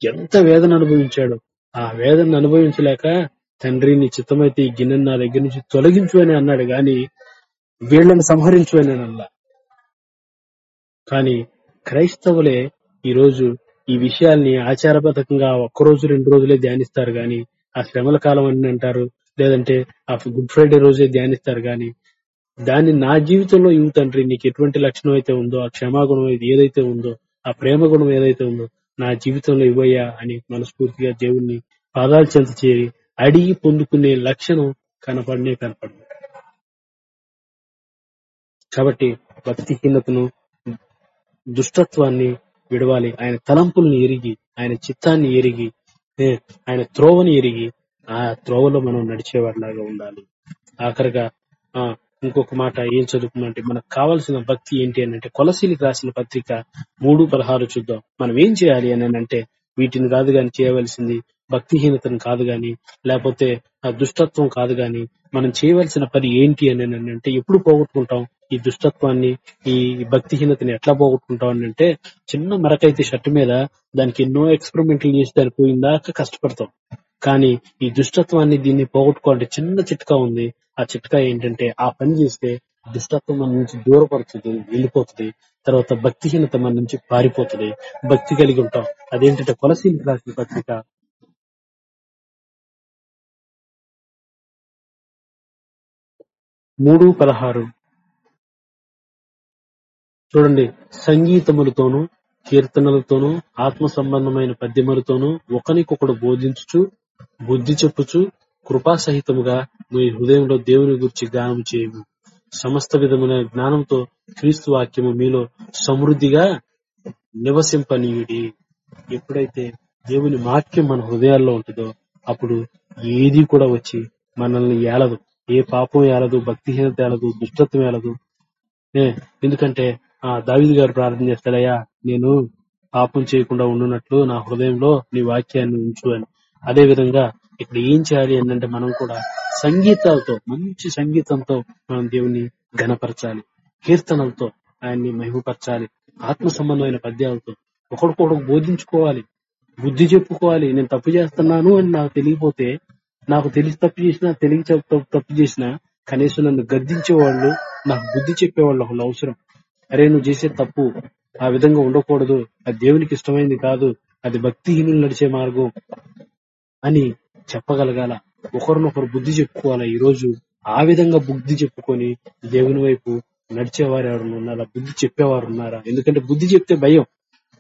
ఎంత వేదన అనుభవించాడు. ఆ వేదన అనుభవించలేక తండ్రి నీ చిత్తమైతే ఈ గిన్నెను నా దగ్గర నుంచి తొలగించు అని అన్నాడు గాని వీళ్ళని సంహరించు అని అల్లా కానీ క్రైస్తవులే ఈ రోజు ఈ విషయాల్ని ఆచారబద్ధకంగా ఒక్క రోజు రెండు రోజులే ధ్యానిస్తారు గాని ఆ శ్రమల కాలం అని అంటారు లేదంటే ఆ గుడ్ ఫ్రైడే రోజే ధ్యానిస్తారు గాని దాన్ని నా జీవితంలో ఇవ్వు తండ్రి నీకు ఎటువంటి లక్షణం అయితే ఉందో ఆ క్షమాగుణం ఏదైతే ఉందో ఆ ప్రేమ గుణం ఏదైతే ఉందో నా జీవితంలో ఇవ్వయ్యా అని మనస్ఫూర్తిగా దేవుణ్ణి పాదాలు చెంత చేరి అడిగి పొందుకునే లక్షణం కనపడనే కనపడదు. కాబట్టి భక్తిహీనతను దుష్టత్వాన్ని విడవాలి. ఆయన తలంపుల్ని ఎరిగి ఆయన చిత్తాన్ని ఎరిగి ఆయన త్రోవని ఎరిగి ఆ త్రోవలో మనం నడిచేవాడిలాగా ఉండాలి. ఆఖరిగా ఆ ఇంకొక మాట ఏం చదువుకున్నామంటే మనకు కావాల్సిన భక్తి ఏంటి అని అంటే కొలసీలకు రాసిన పత్రిక మూడు పదహారు చూద్దాం. మనం ఏం చేయాలి అని అంటే వీటిని కాదు గాని చేయవలసింది భక్తిహీనతను కాదు గాని లేకపోతే ఆ దుష్టత్వం కాదు గాని మనం చేయవలసిన పని ఏంటి అని అంటే ఎప్పుడు పోగొట్టుకుంటాం? ఈ దుష్టత్వాన్ని ఈ భక్తిహీనతని ఎట్లా పోగొట్టుకుంటాం అని అంటే చిన్న మరకైతే షర్ట్ మీద దానికి ఎన్నో ఎక్స్పెరిమెంట్లు చేసి దాని పోయిందాక కష్టపడతాం. కానీ ఈ దుష్టత్వాన్ని దీన్ని పోగొట్టుకోవాలంటే చిన్న చిట్కా ఉంది. ఆ చిట్కా ఏంటంటే ఆ పని చేస్తే దుష్టత్వం మన నుంచి దూరపడుతుంది వెళ్ళిపోతుంది. తర్వాత భక్తిహీనత మన నుంచి పారిపోతుంది. భక్తి కలిగి ఉంటాం. అదేంటంటే కొలసీలు రాసిన పత్రిక. మూడు పదహారు. చూడండి. సంగీతములతోనూ కీర్తనలతోనూ ఆత్మ సంబంధమైన పద్యములతోనూ ఒకనికొకడు బోధించుచు బుద్ధి చెప్పుచు కృపాసహితముగా మీ హృదయంలో దేవుని గురించి గానం చేయము. సమస్త విధమైన జ్ఞానంతో క్రీస్తు వాక్యము మీలో సమృద్ధిగా నివసింపనీయుడి. ఎప్పుడైతే దేవుని వాక్యం మన హృదయాల్లో ఉంటుందో అప్పుడు ఏది కూడా వచ్చి మనల్ని ఏలదు. ఏ పాపం ఏలదు భక్తిహీనత ఏలదు దుష్టత్వం ఏలదు. ఏ, ఎందుకంటే ఆ దావిది గారు ప్రార్థన చేస్తాడయ్యా నేను పాపం చేయకుండా ఉండునట్లు నా హృదయంలో నీ వాక్యాన్ని ఉంచు అని. అదే విధంగా ఇక్కడ ఏం చేయాలి అంటే మనం కూడా సంగీతాలతో మంచి సంగీతంతో మనం దేవుని ఘనపరచాలి. కీర్తనలతో ఆయన్ని మహిమపరచాలి. ఆత్మ సంబంధమైన పద్యాలతో ఒకరికొకరు బోధించుకోవాలి. బుద్ధి చెప్పుకోవాలి. నేను తప్పు చేస్తున్నాను అని నాకు తెలియపోతే నాకు తెలిసి తప్పు చేసినా తెలియ తప్పు చేసినా కనీసం నన్ను గద్దించేవాళ్ళు నాకు బుద్ధి చెప్పేవాళ్ళు ఒకళ్ళు అవసరం. అరే నువ్వు చేసే తప్పు ఆ విధంగా ఉండకూడదు. అది దేవునికి ఇష్టమైంది కాదు. అది భక్తిహీనులు నడిచే మార్గం. అని చెప్పగలగాల. ఒకరినొకరు బుద్ధి చెప్పుకోవాలా. ఈ రోజు ఆ విధంగా బుద్ధి చెప్పుకొని దేవుని వైపు నడిచేవారు ఎవరు ఉన్నారా? బుద్ధి చెప్పేవారు ఉన్నారా? ఎందుకంటే బుద్ధి చెప్తే భయం.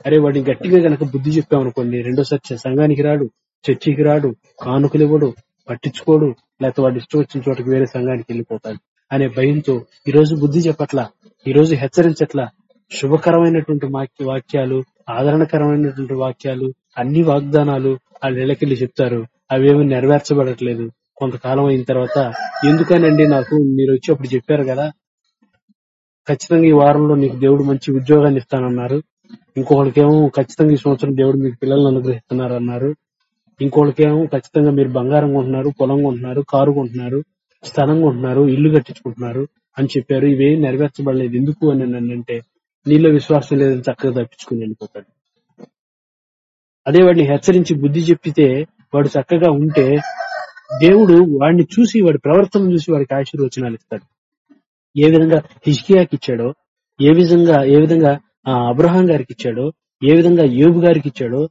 అరే వాడిని గట్టిగా గనక బుద్ధి చెప్పామనుకోండి రెండోసారి సంఘానికి రాడు చర్చికి రాడు కానుకలు ఇవ్వడు పట్టించుకోడు లేకపోతే వాడు ఇష్టం వచ్చిన చోటకి వేరే సంఘానికి వెళ్ళిపోతాడు అనే భయంతో ఈ రోజు బుద్ధి చెప్పట్లా ఈ రోజు హెచ్చరించట్లా. శుభకరమైనటువంటి వాక్యాలు ఆదరణకరమైనటువంటి వాక్యాలు అన్ని వాగ్దానాలు వాళ్ళ ఇళ్ళకెళ్ళి చెప్తారు. అవేమి నెరవేర్చబడట్లేదు. కొంతకాలం అయిన తర్వాత ఎందుకనండి నాకు మీరు వచ్చి అప్పుడు చెప్పారు కదా? ఖచ్చితంగా ఈ వారంలో నీకు దేవుడు మంచి ఉద్యోగాన్ని ఇస్తానన్నారు. ఇంకొకరికేమో ఖచ్చితంగా ఈ సంవత్సరం దేవుడు మీకు పిల్లల్ని అనుగ్రహిస్తున్నారు అన్నారు. ఇంకొకరికేమో ఖచ్చితంగా మీరు బంగారం కొంటున్నారు పొలం కొంటున్నారు కారు కొంటున్నారు స్థలం కొంటున్నారు ఇల్లు కట్టించుకుంటున్నారు అని చెప్పారు. ఇవేం నెరవేర్చబడలేదు. ఎందుకు అని అంటే నీలో విశ్వాసం లేదని చక్కగా తప్పించుకుని వెళ్ళిపోతాడు. అదే వాడిని హెచ్చరించి బుద్ధి చెప్పితే వాడు చక్కగా ఉంటే దేవుడు వాడిని చూసి వాడి ప్రవర్తన చూసి వాడికి ఆశీర్వచనాలు ఇస్తాడు. ఏ విధంగా హిజ్కియాకి ఇచ్చాడో ఏ విధంగా ఏ విధంగా ఆ అబ్రహాం గారికి ఇచ్చాడో ఏ విధంగా యోగు గారికి ఇచ్చాడో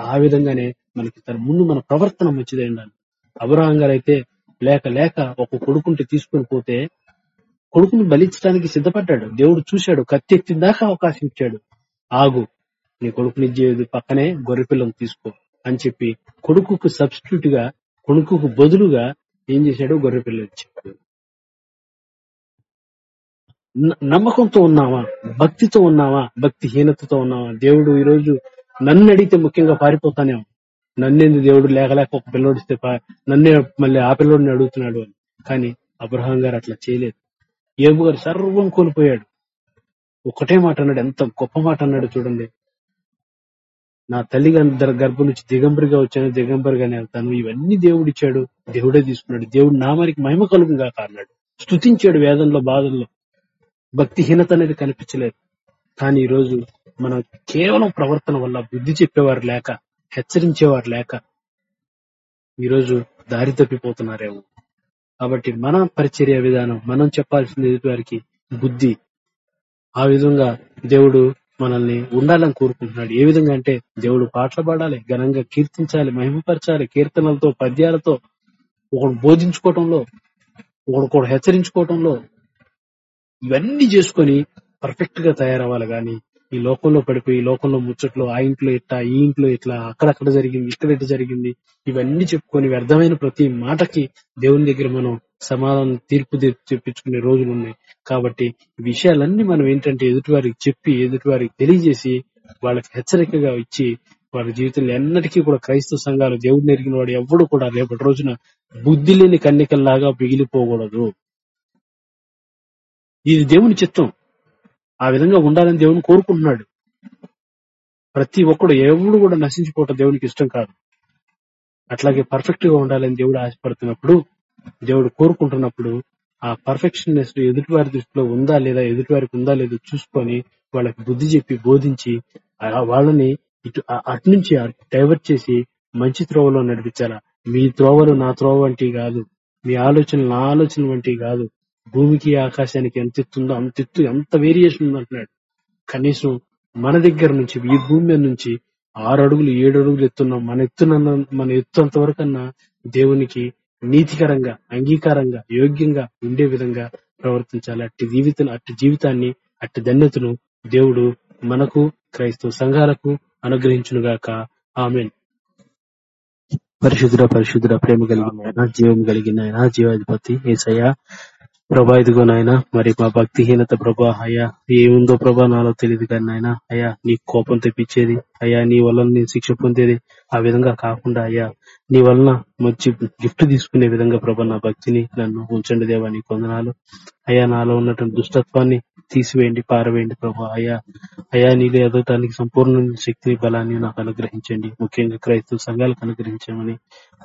ఆ- విధంగానే మనకి తన ముందు మన ప్రవర్తన మంచిదై ఉండాలి. అబ్రహాం గారు అయితే లేక లేక ఒక కొడుకుంటే తీసుకొని పోతే కొడుకుని బలించడానికి సిద్ధపడ్డాడు. దేవుడు చూశాడు కత్తి ఎత్తిన దాకా అవకాశం ఇచ్చాడు. ఆగు నీ కొడుకుని ఇచ్చేది పక్కనే గొర్రెపిల్లను తీసుకో అని చెప్పి కొడుకుకు సబ్స్టిట్యూట్గా కొడుకుకు బదులుగా ఏం చేశాడు? గొర్రెపిల్ల ఇచ్చాడు. న- నమ్మకంతో ఉన్నావా? భక్తితో ఉన్నావా? భక్తిహీనతతో ఉన్నావా? దేవుడు ఈ రోజు నన్ను అడిగితే ముఖ్యంగా పారిపోతానేమో నన్నేంది దేవుడు లేకలేక ఒక పిల్లోడిస్తే పా- నన్నే మళ్ళీ ఆ పిల్లోడిని అడుగుతున్నాడు అని. కానీ అబ్రహాం గారు అట్లా చేయలేదు. ఏబు గారు సర్వం కోల్పోయాడు. ఒకటే మాట అన్నాడు ఎంత గొప్ప మాట అన్నాడు చూడండి. నా తల్లి గర్భం నుంచి దిగంబరిగా వచ్చాను దిగంబరిగానే వెళ్తాను. ఇవన్నీ దేవుడు ఇచ్చాడు దేవుడే తీసుకున్నాడు. దేవుడు నామానికి మహిమ కలుగుగా కారణాడు. స్తుతించాడు వేదంలో బాధల్లో. భక్తిహీనత అనేది కనిపించలేదు. కానీ ఈ రోజు మనం కేవలం ప్రవర్తన వల్ల బుద్ధి చెప్పేవారు లేక హెచ్చరించేవారు లేక ఈ రోజు దారి తప్పిపోతున్నారేమో. కాబట్టి మన పరిచర్య విధానం మనం చెప్పాల్సింది ఎదుటి వారికి? బుద్ధి. ఆ విధంగా దేవుడు మనల్ని ఉండాలని కోరుకుంటున్నాడు. ఏ విధంగా అంటే దేవుడు పాటలు పాడాలి ఘనంగా కీర్తించాలి మహిమపరచాలి కీర్తనలతో పద్యాలతో ఒకడు బోధించుకోవటంలో ఒకడు హెచ్చరించుకోవటంలో ఇవన్నీ చేసుకొని పర్ఫెక్ట్గా తయారవ్వాలి. గాని ఈ లోకంలో పడిపోయి ఈ లోకంలో ముచ్చట్లు ఆ ఇంట్లో ఇట్లా ఈ ఇంట్లో ఇట్లా అక్కడక్కడ జరిగింది ఇక్కడ ఇట్లా జరిగింది ఇవన్నీ చెప్పుకొని వ్యర్థమైన ప్రతి మాటకి దేవుని దగ్గర మనం సమాధానం తీర్పు చెప్పించుకునే తెప్పించుకునే రోజులు ఉన్నాయి. కాబట్టి ఈ విషయాలన్నీ మనం ఏంటంటే ఎదుటివారికి చెప్పి ఎదుటివారికి తెలియజేసి వాళ్ళకి హెచ్చరికగా ఇచ్చి వాళ్ళ జీవితంలో ఎన్నటికీ కూడా క్రైస్తవ సంఘాలు దేవుడిని ఎరిగిన వాడు ఎవ్వడు కూడా రేపటి రోజున బుద్ధి లేని కన్నికల్లాగా మిగిలిపోకూడదు. ఇది దేవుని చిత్తం. ఆ విధంగా ఉండాలని దేవుని కోరుకుంటున్నాడు. ప్రతి ఒక్కడు ఎవడు కూడా నశించిపోవటం దేవునికి ఇష్టం కాదు. అట్లాగే పర్ఫెక్ట్గా ఉండాలని దేవుడు ఆశపడుతున్నప్పుడు దేవుడు కోరుకుంటున్నప్పుడు ఆ పర్ఫెక్షన్నెస్ ఎదుటివారి దృష్టిలో ఉందా లేదా ఎదుటివారికి ఉందా లేదో చూసుకొని వాళ్ళకి బుద్ధి చెప్పి బోధించి వాళ్ళని ఇటు ఆ- అటు నుంచి డైవర్ట్ చేసి మంచి త్రోవలో నడిపించాలా? మీ త్రోవలు నా త్రోవ వంటివి కాదు. మీ ఆలోచనలు నా ఆలోచన వంటివి కాదు. భూమికి ఆకాశానికి ఎంత ఎత్తుందో అంత ఎత్తు ఎంత వేరియేషన్ ఉంది అంటున్నాడు. కనీసం మన దగ్గర నుంచి ఈ భూమి మీద నుంచి ఆరు అడుగులు ఏడు అడుగులు ఎత్తున్నాం మన ఎత్తున మన ఎత్తు అంతవరకన్నా దేవునికి నీతికరంగా అంగీకారంగా యోగ్యంగా ఉండే విధంగా ప్రవర్తించాలి. అట్టి జీవితం అట్టి జీవితాన్ని అట్టి ధన్యతను దేవుడు మనకు క్రైస్తవ సంఘాలకు అనుగ్రహించునుగాక. ఆమెన్. పరిశుద్ధ పరిశుద్ధ ప్రేమ కలిగిన ఆయన జీవం కలిగిన జీవాధిపతి ఏసయ్య. ప్రభా ఇదిగో నాయన మరి మా భక్తిహీనత ప్రభా అయ్యా ఏముందో ప్రభా నాలో తెలియదు కానీ నాయన అయ్యా నీ కోపం తెప్పించేది అయ్యా నీ వల్ల నేను శిక్ష పొందేది ఆ విధంగా కాకుండా అయ్యా నీ వలన మంచి గిఫ్ట్ తీసుకునే విధంగా ప్రభా నా భక్తిని నన్ను ఉంచండి దేవా నీ కొందనాలు. అయ్యా నాలో ఉన్నటువంటి దుష్టత్వాన్ని తీసివేయండి పారవేయండి ప్రభా అయ్యా. అయ్యా నీలో ఎదగటానికి సంపూర్ణ శక్తి బలాన్ని నాకు అనుగ్రహించండి. ముఖ్యంగా క్రైస్తవ సంఘాలకు అనుగ్రహించమని.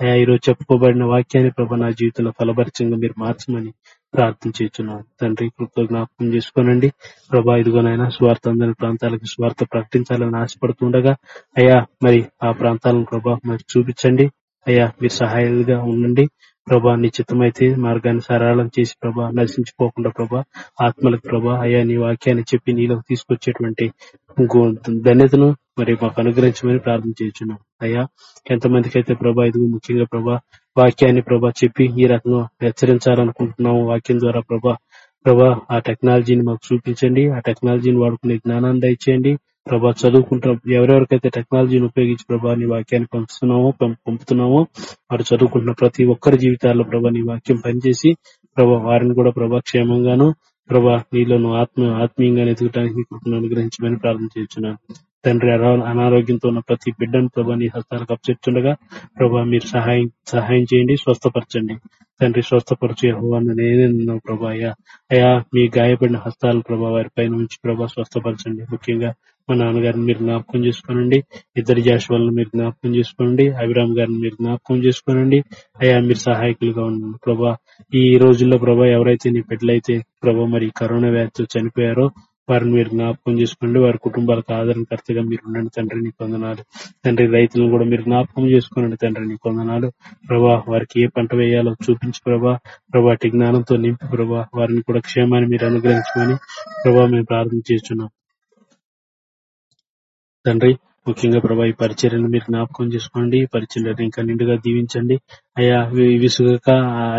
అయ్యా ఈరోజు చెప్పుకోబడిన వాక్యాన్ని ప్రభా నా జీవితంలో ఫలపరిచంగా మీరు మార్చమని ప్రార్థించున్నాం తండ్రి కృప జ్ఞాపకం చేసుకోనండి. ప్రభా ఇదిగోనైనా స్వార్థ అందరి ప్రాంతాలకు స్వార్థ ప్రకటించాలని ఆశపడుతుండగా అయ్యా మరి ఆ ప్రాంతాలను ప్రభా మరి చూపించండి. అయ్యా మీరు సహాయాలుగా ఉండండి. ప్రభా నిశ్చితమైతే మార్గాన్ని సరళం చేసి ప్రభా నశించిపోకుండా ప్రభా ఆత్మలకు ప్రభా అయ్యా నీ వాక్యాన్ని చెప్పి నీలోకి తీసుకొచ్చేటువంటి ధన్యతను మరి మాకు అనుగ్రహించమని ప్రార్థన చేస్తున్నాం. అయ్యా ఎంతమందికి అయితే ప్రభా ఇదిగో ముఖ్యంగా ప్రభా వాక్యాన్ని ప్రభా చెప్పి ఈ రకంగా హెచ్చరించాలనుకుంటున్నాము. వాక్యం ద్వారా ప్రభా ప్రభా ఆ టెక్నాలజీని మాకు చూపించండి. ఆ టెక్నాలజీని వాడుకునే జ్ఞానాన్ని దయచేయండి. ప్రభా చదువుకుంటా ఎవరెవరికైతే టెక్నాలజీని ఉపయోగించి ప్రభా నీ వాక్యాన్ని పంపుతున్నామో పంపుతున్నామో వారు చదువుకుంటున్న ప్రతి ఒక్కరి జీవితాల్లో ప్రభా నీ వాక్యం పనిచేసి ప్రభా వారిని కూడా ప్రభా క్షేమంగాను ప్రభా నీలోను ఆత్మ ఆత్మీయంగా ఎదుగటానికి అనుగ్రహించమని ప్రార్థన చేస్తున్నాను. తండ్రి అనారోగ్యంతో ఉన్న ప్రతి బిడ్డను ప్రభా నీ హస్తాలకు అప్పచెప్తుండగా ప్రభా మీరు సహాయం సహాయం చేయండి స్వస్థపరచండి. తండ్రి స్వస్థపరచే హోవాన్ని నేనే ప్రభా అయ్యా. అయ్యా మీ గాయపడిన హస్తాలు ప్రభా వారి పైన ఉంచి ప్రభా స్వస్థపరచండి. ముఖ్యంగా మా నాన్నగారిని మీరు జ్ఞాపకం చేసుకోనండి. ఇద్దరు జాషువాలను మీరు జ్ఞాపకం చేసుకోనండి. అభిరామ్ గారిని మీరు జ్ఞాపకం చేసుకోనండి. అయ్యా మీరు సహాయకులుగా ఉండండి. ప్రభా ఈ రోజుల్లో ప్రభా ఎవరైతే నీ బిడ్డలైతే ప్రభా మరి కరోనా వ్యాధితో చనిపోయారో వారిని మీరు జ్ఞాపకం చేసుకోండి. వారి కుటుంబాలకు ఆదరణకర్తగా మీరు ఉండండి తండ్రి నీ కొందనాలు తండ్రి రైతులను కూడా మీరు జ్ఞాపకం చేసుకోనండి తండ్రి నీ కొందనాలు ప్రభా వారికి ఏ పంట వేయాలో చూపించి ప్రభా. ప్రభాటి జ్ఞానంతో నింపి ప్రభా. వారిని కూడా క్షేమాన్ని మీరు అనుగ్రహించమని ప్రభా మేము ప్రార్థన చేస్తున్నాం. తండ్రి ముఖ్యంగా ప్రభా ఈ పరిచర్యను మీరు జ్ఞాపకం చేసుకోండి. ఈ పరిచర్యను ఇంకా నిండుగా దీవించండి. అయ్యా విసుగక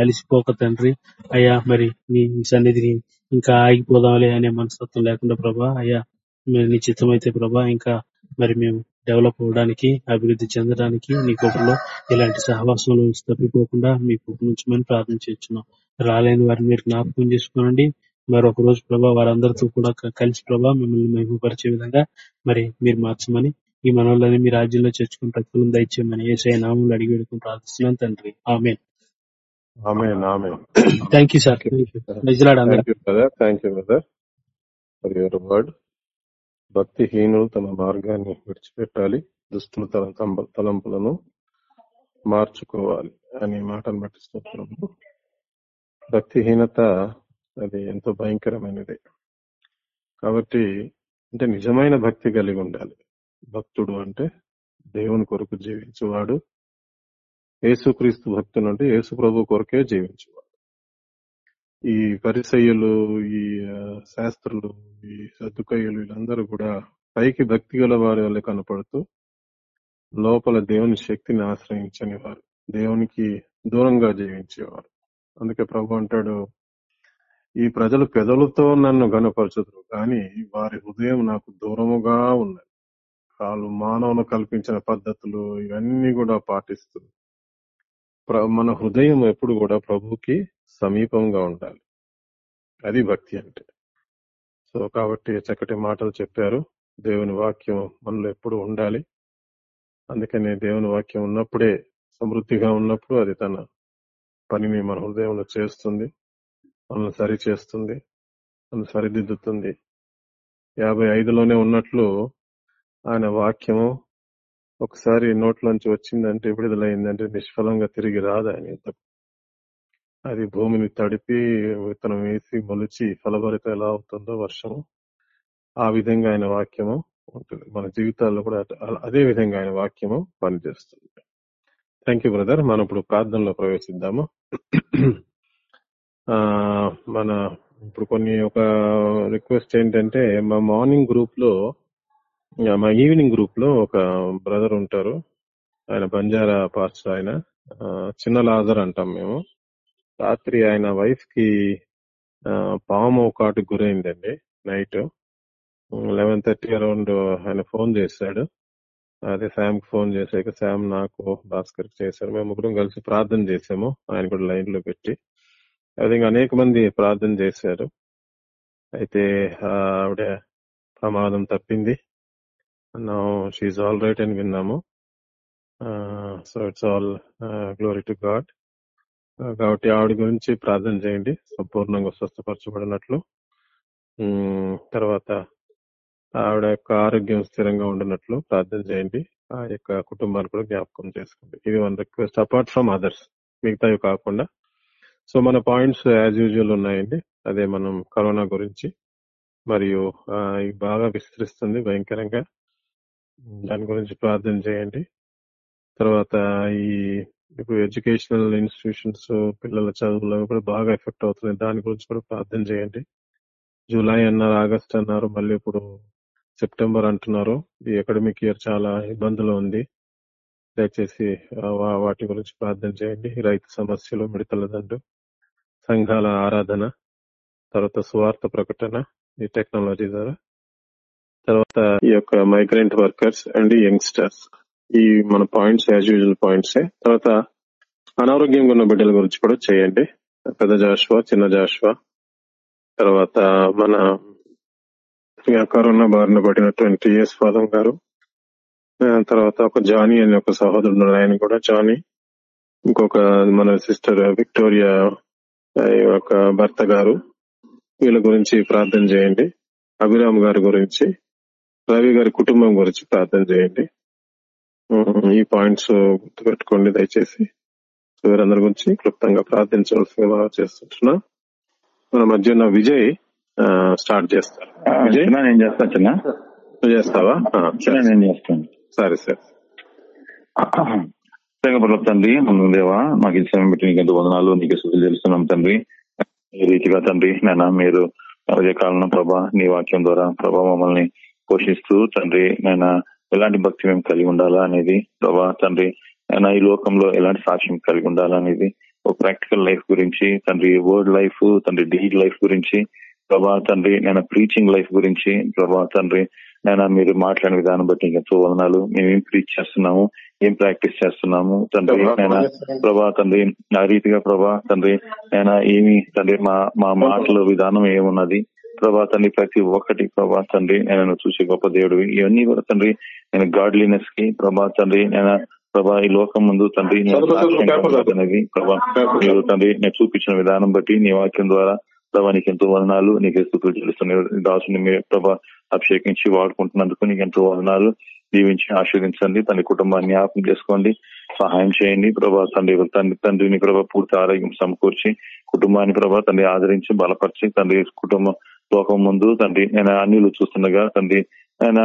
అలిసిపోక తండ్రి. అయ్యా మరి నీ సన్నిధిని ఇంకా ఆగిపోదాంలే అనే మనస్తత్వం లేకుండా ప్రభా అయ్యా మీరు నీ అయితే ప్రభా ఇంకా మరి మేము డెవలప్ అవడానికి అభివృద్ధి చెందడానికి నీ కృపలో ఇలాంటి సహవాసంలో నుంచి తప్పిపోకుండా మీ కృప నుంచమని ప్రార్థన చేస్తున్నాం. రాలేని వారిని మీరు జ్ఞాపకం చేసుకోనండి. మరొక రోజు ప్రభా వారందరితో కూడా క- కలిసి ప్రభా మిమ్మల్ని మహిమపరిచే విధంగా మరి మీరు మార్చమని ఈ మనవులని మీ రాజ్యంలో చేర్చుకుని ప్రతిఫలం దయచేయమని ఏసఐ నామంలో అడిగి వేడుకుని ప్రార్థిస్తున్నాను తండ్రి. ఆమె
ఆమె ఆమె
thank you sir thank you
brother thank you brother for your word భక్తిహీనులు తమ మార్గాన్ని విడిచిపెట్టాలి. దుస్తులు తన తలంపులను మార్చుకోవాలి అనే మాటను బట్టి స్తోత్రము. భక్తిహీనత అది ఎంతో భయంకరమైనది. కాబట్టి అంటే నిజమైన భక్తి కలిగి ఉండాలి. భక్తుడు అంటే దేవుని కొరకు జీవించువాడు యేసుక్రీస్తు భక్తులు అంటే యేసు ప్రభు కొరకే జీవించువాడు. ఈ పరిసయ్యులు ఈ శాస్త్రులు ఈ సద్దుకయ్యులు వీళ్ళందరూ కూడా పైకి భక్తి గల వారి వల్ల కనపడుతూ లోపల దేవుని శక్తిని ఆశ్రయించని వారు దేవునికి దూరంగా జీవించేవారు. అందుకే ప్రభు అంటాడు ఈ ప్రజలు పెదలతో నన్ను గనపరచుదురు కానీ వారి హృదయం నాకు దూరముగా ఉన్నది. వాళ్ళు మానవులు కల్పించిన పద్ధతులు ఇవన్నీ కూడా పాటిస్తూ మన హృదయం ఎప్పుడు కూడా ప్రభువుకి సమీపంగా ఉండాలి. అది భక్తి అంటే. సో కాబట్టి చక్కటి మాటలు చెప్పారు. దేవుని వాక్యం మనలో ఎప్పుడు ఉండాలి. అందుకనే దేవుని వాక్యం ఉన్నప్పుడే సమృద్ధిగా ఉన్నప్పుడు అది తన పనిని మన హృదయంలో చేస్తుంది. మనల్ని సరి చేస్తుంది. మనల్ని సరిదిద్దుతుంది. యాభై ఐదులోనే ఉన్నట్లు ఆయన వాక్యము ఒకసారి నోట్లోంచి వచ్చిందంటే విడుదలైందంటే నిష్ఫలంగా తిరిగి రాదు ఆయన అది భూమిని తడిపి విత్తనం వేసి మొలిచి ఫలభరిత ఎలా అవుతుందో వర్షము. ఆ విధంగా ఆయన వాక్యము ఉంటుంది. మన జీవితాల్లో కూడా అదే విధంగా ఆయన వాక్యము పనిచేస్తుంది. థ్యాంక్ యూ బ్రదర్ మనం ఇప్పుడు ప్రార్థనలో ప్రవేశిద్దాము. మన ఇప్పుడు కొన్ని ఒక రిక్వెస్ట్ ఏంటంటే మా మార్నింగ్ గ్రూప్లో మా ఈవినింగ్ గ్రూప్లో ఒక బ్రదర్ ఉంటారు. ఆయన బంజారా పాస్టర్ ఆయన. ఆ, చిన్న లాజర్ అంటాం మేము. రాత్రి ఆయన వైఫ్కి ఆ, పాము ఒకటి గురైందండి నైట్. లెవెన్ థర్టీ అరౌండ్ ఆయన ఫోన్ చేశాడు. అదే శామ్కి ఫోన్ చేశాక శామ్ నాకు భాస్కర్ చేశారు. మేము ముగ్గురం కలిసి ప్రార్థన చేసాము. ఆయన కూడా లైన్లో పెట్టి. అదే ఇంకా అనేక మంది ప్రార్థన చేశారు. అయితే ఆ, ఆవిడ ప్రమాదం తప్పింది. షీఈ్ ఆల్ రైట్ అని విన్నాము so it's all glory to God కాబట్టి ఆవిడ గురించి ప్రార్థన చేయండి. సంపూర్ణంగా స్వస్థపరచబడినట్లు. తర్వాత ఆవిడ యొక్క ఆరోగ్యం స్థిరంగా ఉండినట్లు ప్రార్థన చేయండి. ఆ యొక్క కుటుంబాన్ని కూడా జ్ఞాపకం చేసుకోండి. ఇది one request apart from others మిగతావి కాకుండా. సో మన పాయింట్స్ యాజ్ యూజువల్ ఉన్నాయండి. అదే మనం కరోనా గురించి మరియు బాగా విస్తరిస్తుంది భయంకరంగా. దాని గురించి ప్రార్థన చేయండి. తర్వాత ఈ ఇప్పుడు ఎడ్యుకేషనల్ ఇన్స్టిట్యూషన్స్ పిల్లల చదువులో కూడా బాగా ఎఫెక్ట్ అవుతున్నాయి. దాని గురించి కూడా ప్రార్థన చేయండి. జూలై అన్నారు ఆగస్ట్ అన్నారు మళ్ళీ ఇప్పుడు సెప్టెంబర్ అంటున్నారు. ఈ అకాడమిక్ ఇయర్ చాలా ఇబ్బందులు ఉంది. దయచేసి వా- వాటి గురించి ప్రార్థన చేయండి. రైతు సమస్యలు మిడతల దండు సంఘాల ఆరాధన తర్వాత సువార్త ప్రకటన ఈ టెక్నాలజీ ద్వారా తర్వాత ఈ యొక్క మైగ్రెంట్ వర్కర్స్ అండ్ యంగ్స్టర్స్ ఈ మన పాయింట్స్ యాజ్ యూజువల్ పాయింట్స్ తర్వాత అనారోగ్యంగా ఉన్న బిడ్డల గురించి కూడా చేయండి. పెద్ద జాషువా చిన్న జాషువా. తర్వాత మన కరోనా బారిన పడినటువంటి ఎస్ పాదం గారు. తర్వాత ఒక జానీ అనే ఒక సహోదరుడు ఆయన కూడా జానీ. ఇంకొక మన సిస్టర్ విక్టోరియా ఒక యొక్క భర్త గారు. వీళ్ళ గురించి ప్రార్థన చేయండి. అభిరామ్ గారి గురించి. రవి గారి కుటుంబం గురించి ప్రార్థన చేయండి. ఈ పాయింట్స్ గుర్తుపెట్టుకోండి దయచేసి. వీరందరి గురించి క్లుప్తంగా ప్రార్థించవలసిందిగా చేస్తుంటున్నా. మన మధ్య ఉన్న విజయ్ స్టార్ట్ చేస్తారు విజయ్?
నేను చిన్న.
నువ్వు చేస్తావా?
నేను చేస్తాను.
సరే సరే.
ప్రేమ తండ్రి మన దేవా మాకు ఇచ్చిన బట్టి నీకు ఎంత వందనాలు నీకు శుద్ధి తెలుస్తున్నాం తండ్రి. ఈ రీతిగా తండ్రి నాయన మీరు అదే కాలంలో ప్రభా నీ వాక్యం ద్వారా ప్రభా మమ్మల్ని పోషిస్తూ తండ్రి నాయన ఎలాంటి భక్తి మేము కలిగి ఉండాలా అనేది ప్రభా తండ్రి నాయన ఈ లోకంలో ఎలాంటి సాక్ష్యం కలిగి ఉండాలా అనేది ఒక ప్రాక్టికల్ లైఫ్ గురించి తండ్రి వర్డ్ లైఫ్ తండ్రి డీడ్ లైఫ్ గురించి ప్రభా తండ్రి నేను ప్రీచింగ్ లైఫ్ గురించి ప్రభా తండ్రి నేను మీరు మాట్లాడిన విధానం బట్టి ఎంతో వదనాలు. మేము ఏం ప్రీచ్ చేస్తున్నాము ఏం ప్రాక్టీస్ చేస్తున్నాము తండ్రి నేను ప్రభా తండ్రి. ఆ రీతిగా ప్రభా తండ్రి నేను ఏమి తండ్రి మా మా మాటల విధానం ఏమున్నది ప్రభా తండ్రి ప్రతి ఒక్కటి ప్రభా తండ్రి నేను చూసే గొప్ప దేవుడు. ఇవన్నీ కూడా తండ్రి నేను గాడ్లీనెస్కి ప్రభా తండ్రి నేను ప్రభా ఈ లోకం ముందు తండ్రి ప్రభా. మీరు తండ్రి నేను చూపించిన విధానం బట్టి నీ వాక్యం ద్వారా ప్రభా నీకు ఎంతో వదనాలు నీకు స్థుతులు చెల్లిస్తున్నాయి దాసుని మీరు ప్రభా అభిషేకించి వాడుకుంటున్నందుకు నీకు ఎంతో వదనాలు. దీవించి ఆశీర్వదించండి. తన కుటుంబాన్ని జ్ఞాపకం చేసుకోండి. సహాయం చేయండి ప్రభా తండ్రి. తండ్రి తండ్రిని ప్రభా పూర్తి ఆరోగ్యం సమకూర్చి కుటుంబాన్ని ప్రభా తండ్రి ఆదరించి బలపరిచి తండ్రి కుటుంబం లోకం ముందు తండ్రి నేను అన్నిలు చూస్తుండగా తండ్రి ఆయన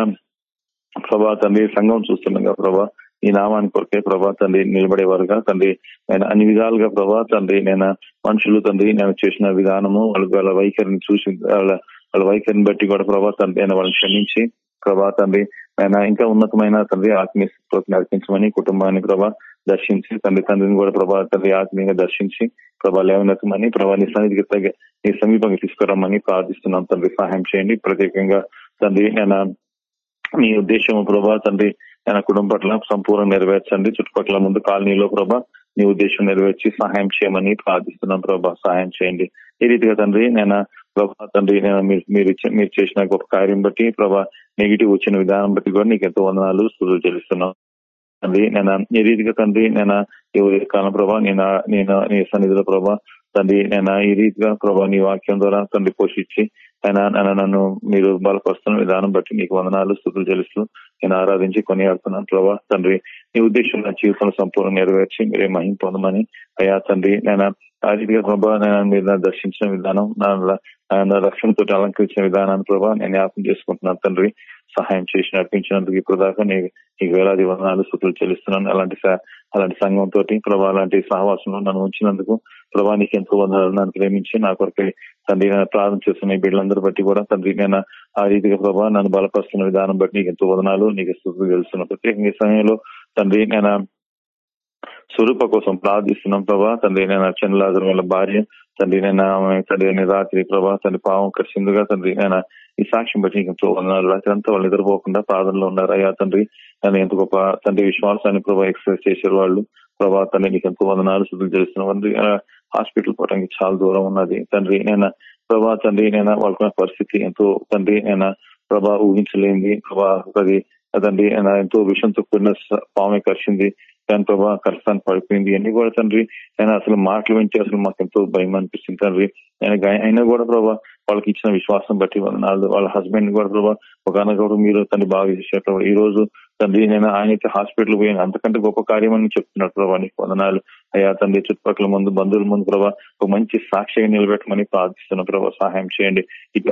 ప్రభా తండ్రి సంఘం చూస్తుండగా ప్రభా ఈ నామాని కొరకే ప్రభా తండ్రి నిలబడేవారుగా తండ్రి ఆయన అన్ని విధాలుగా ప్రభా తండ్రి నేను మనుషులు తండ్రి నేను చేసిన విధానము వాళ్ళకి వాళ్ళ వైఖరిని చూసి వాళ్ళ వాళ్ళ వైఖరిని బట్టి కూడా ప్రభా తండ్రి ఆయన వాళ్ళని క్షమించి ప్రభా తండ్రి ఆయన ఇంకా ఉన్నతమైన తండ్రి ఆత్మీయ నడిపించమని కుటుంబాన్ని ప్రభా దర్శించి తండ్రి తండ్రిని కూడా ప్రభా తండ్రి ఆత్మీయంగా దర్శించి ప్రభా లేవనెత్తమని ప్రభా నీ తగ్గ నీ సమీపంగా తీసుకురమ్మని ప్రార్థిస్తున్నాం తండ్రి సహాయం చేయండి. ప్రత్యేకంగా తండ్రి నేను నీ ఉద్దేశం ప్రభా తండ్రి ఆయన కుటుంబం పట్ల సంపూర్ణ నెరవేర్చండి. చుట్టుపక్కల ముందు కాలనీలో ప్రభా నీ ఉద్దేశం నెరవేర్చి సహాయం చేయమని ప్రార్థిస్తున్నాం ప్రభా. సహాయం చేయండి. ఈ రీతిగా తండ్రి నేను ప్రభా తండ్రి నేను మీరు మీరు మీరు చేసిన గొప్ప కార్యం బట్టి ప్రభా నెగిటివ్ వచ్చిన విధానం బట్టి కూడా నీకు ఎంతో వందనాలు స్థుతులు చెల్లిస్తున్నాం. తండ్రి నేను ఈ రీతిగా తండ్రి నేను ఈ కాలం ప్రభా నేను నేను నీ సన్నిధిలో ప్రభా తండ్రి నేను ఈ రీతిగా ప్రభా నీ వాక్యం ద్వారా తండ్రి పోషించి ఆయన నన్ను నన్ను మీరు బలపరుస్తున్న విధానం బట్టి నీకు వందనాలు స్థుతులు చెల్లిస్తూ నేను ఆరాధించి కొనియాడుతున్నాను ప్రభా తండ్రి నీ ఉద్దేశం నా జీవితంలో సంపూర్ణ నెరవేర్చి మీరే మహిం పొందమని అయ్యా తండ్రి నేను ఆ రీతిగా ప్రభా నేను మీరు దర్శించిన విధానం నా రక్షణతో అలంకరించిన విధానాన్ని ప్రభా నేను జ్ఞాపకం చేసుకుంటున్నాను తండ్రి సహాయం చేసి నడిపించినందుకు ఇప్పుడు దాకా నీ నీకు వేలాది వందనాలు స్థుతులు చెల్లిస్తున్నాను. అలాంటి అలాంటి అలాంటి సంఘంతో ప్రభా అలాంటి సహవాసంలో నన్ను ఉంచినందుకు ప్రభా నీకు ఎంతో వందనాలు. నన్ను ప్రేమించి నా కొరకై తండ్రి నేను ప్రార్థన చేస్తున్న ఈ బిడ్డలందరూ బట్టి కూడా తండ్రి నేను ఆ రీతిగా ప్రభా నన్ను బలపరుస్తున్న విధానం బట్టి నీకు ఎంతో వదనాలు నీకు స్థుతులు తెలుస్తున్నా ప్రత్యేకంగా ఈ సమయంలో తండ్రి నేను స్వరూప కోసం ప్రార్థిస్తున్నాం ప్రభా. తండ్రి నేను చంద్రలాజర్ వాళ్ళ భార్య. తండ్రి నేను ఆమె తండ్రి రాత్రి ప్రభా తండ్రి పావం కరిసిందిగా తండ్రి నేను ఈ సాక్ష్యం బట్టి నీకు ఎంతో రాత్రి అంతా వాళ్ళు నిద్రపోకుండా ప్రార్థనలో ఉన్నారు. అయ్యా తండ్రి నన్ను ఎంత గొప్ప తండ్రి విశ్వాసాన్ని ప్రభా ఎక్సర్సైజ్ చేశారు వాళ్ళు. ప్రభా తండ్రి నీకు ఎంతో వందనాలు శుద్ధులు చేస్తున్నాం తండ్రి హాస్పిటల్ పోవడానికి చాలా దూరం ఉన్నది. తండ్రి నేను ప్రభా తండ్రి నేను వాళ్ళకున్న పరిస్థితి ఎంతో తండ్రి నేను ప్రభా ఊహించలేంది ప్రభా అది తండ్రి ఎంతో విషయంతో కూడిన స- పామే కరిచింది తన ప్రభా కరస్థాన్ని పడిపోయింది. అన్ని కూడా తండ్రి ఆయన అసలు మాటలు వింటే అసలు మాకు ఎంతో భయం అనిపిస్తుంది తండ్రి. ఆయన అయినా కూడా ప్రభా వాళ్ళకి ఇచ్చిన విశ్వాసం బట్టి వందనాలు వాళ్ళ హస్బెండ్ కూడా ప్రభా ఒక అనగౌడు మీరు తండ్రి బాగా చేశారు ఈ రోజు తండ్రి నేను ఆయన అయితే హాస్పిటల్ పోయాను. అంతకంటే గొప్ప కార్యం అని చెప్తున్నాడు ప్రభా నీకు వందనాలు. అయ్యా తండ్రి చుట్టుపక్కల ముందు బంధువుల ముందు ప్రభా ఒక మంచి సాక్షిగా నిలబెట్టమని ప్రార్థిస్తున్నాను ప్రభా. సహాయం చేయండి.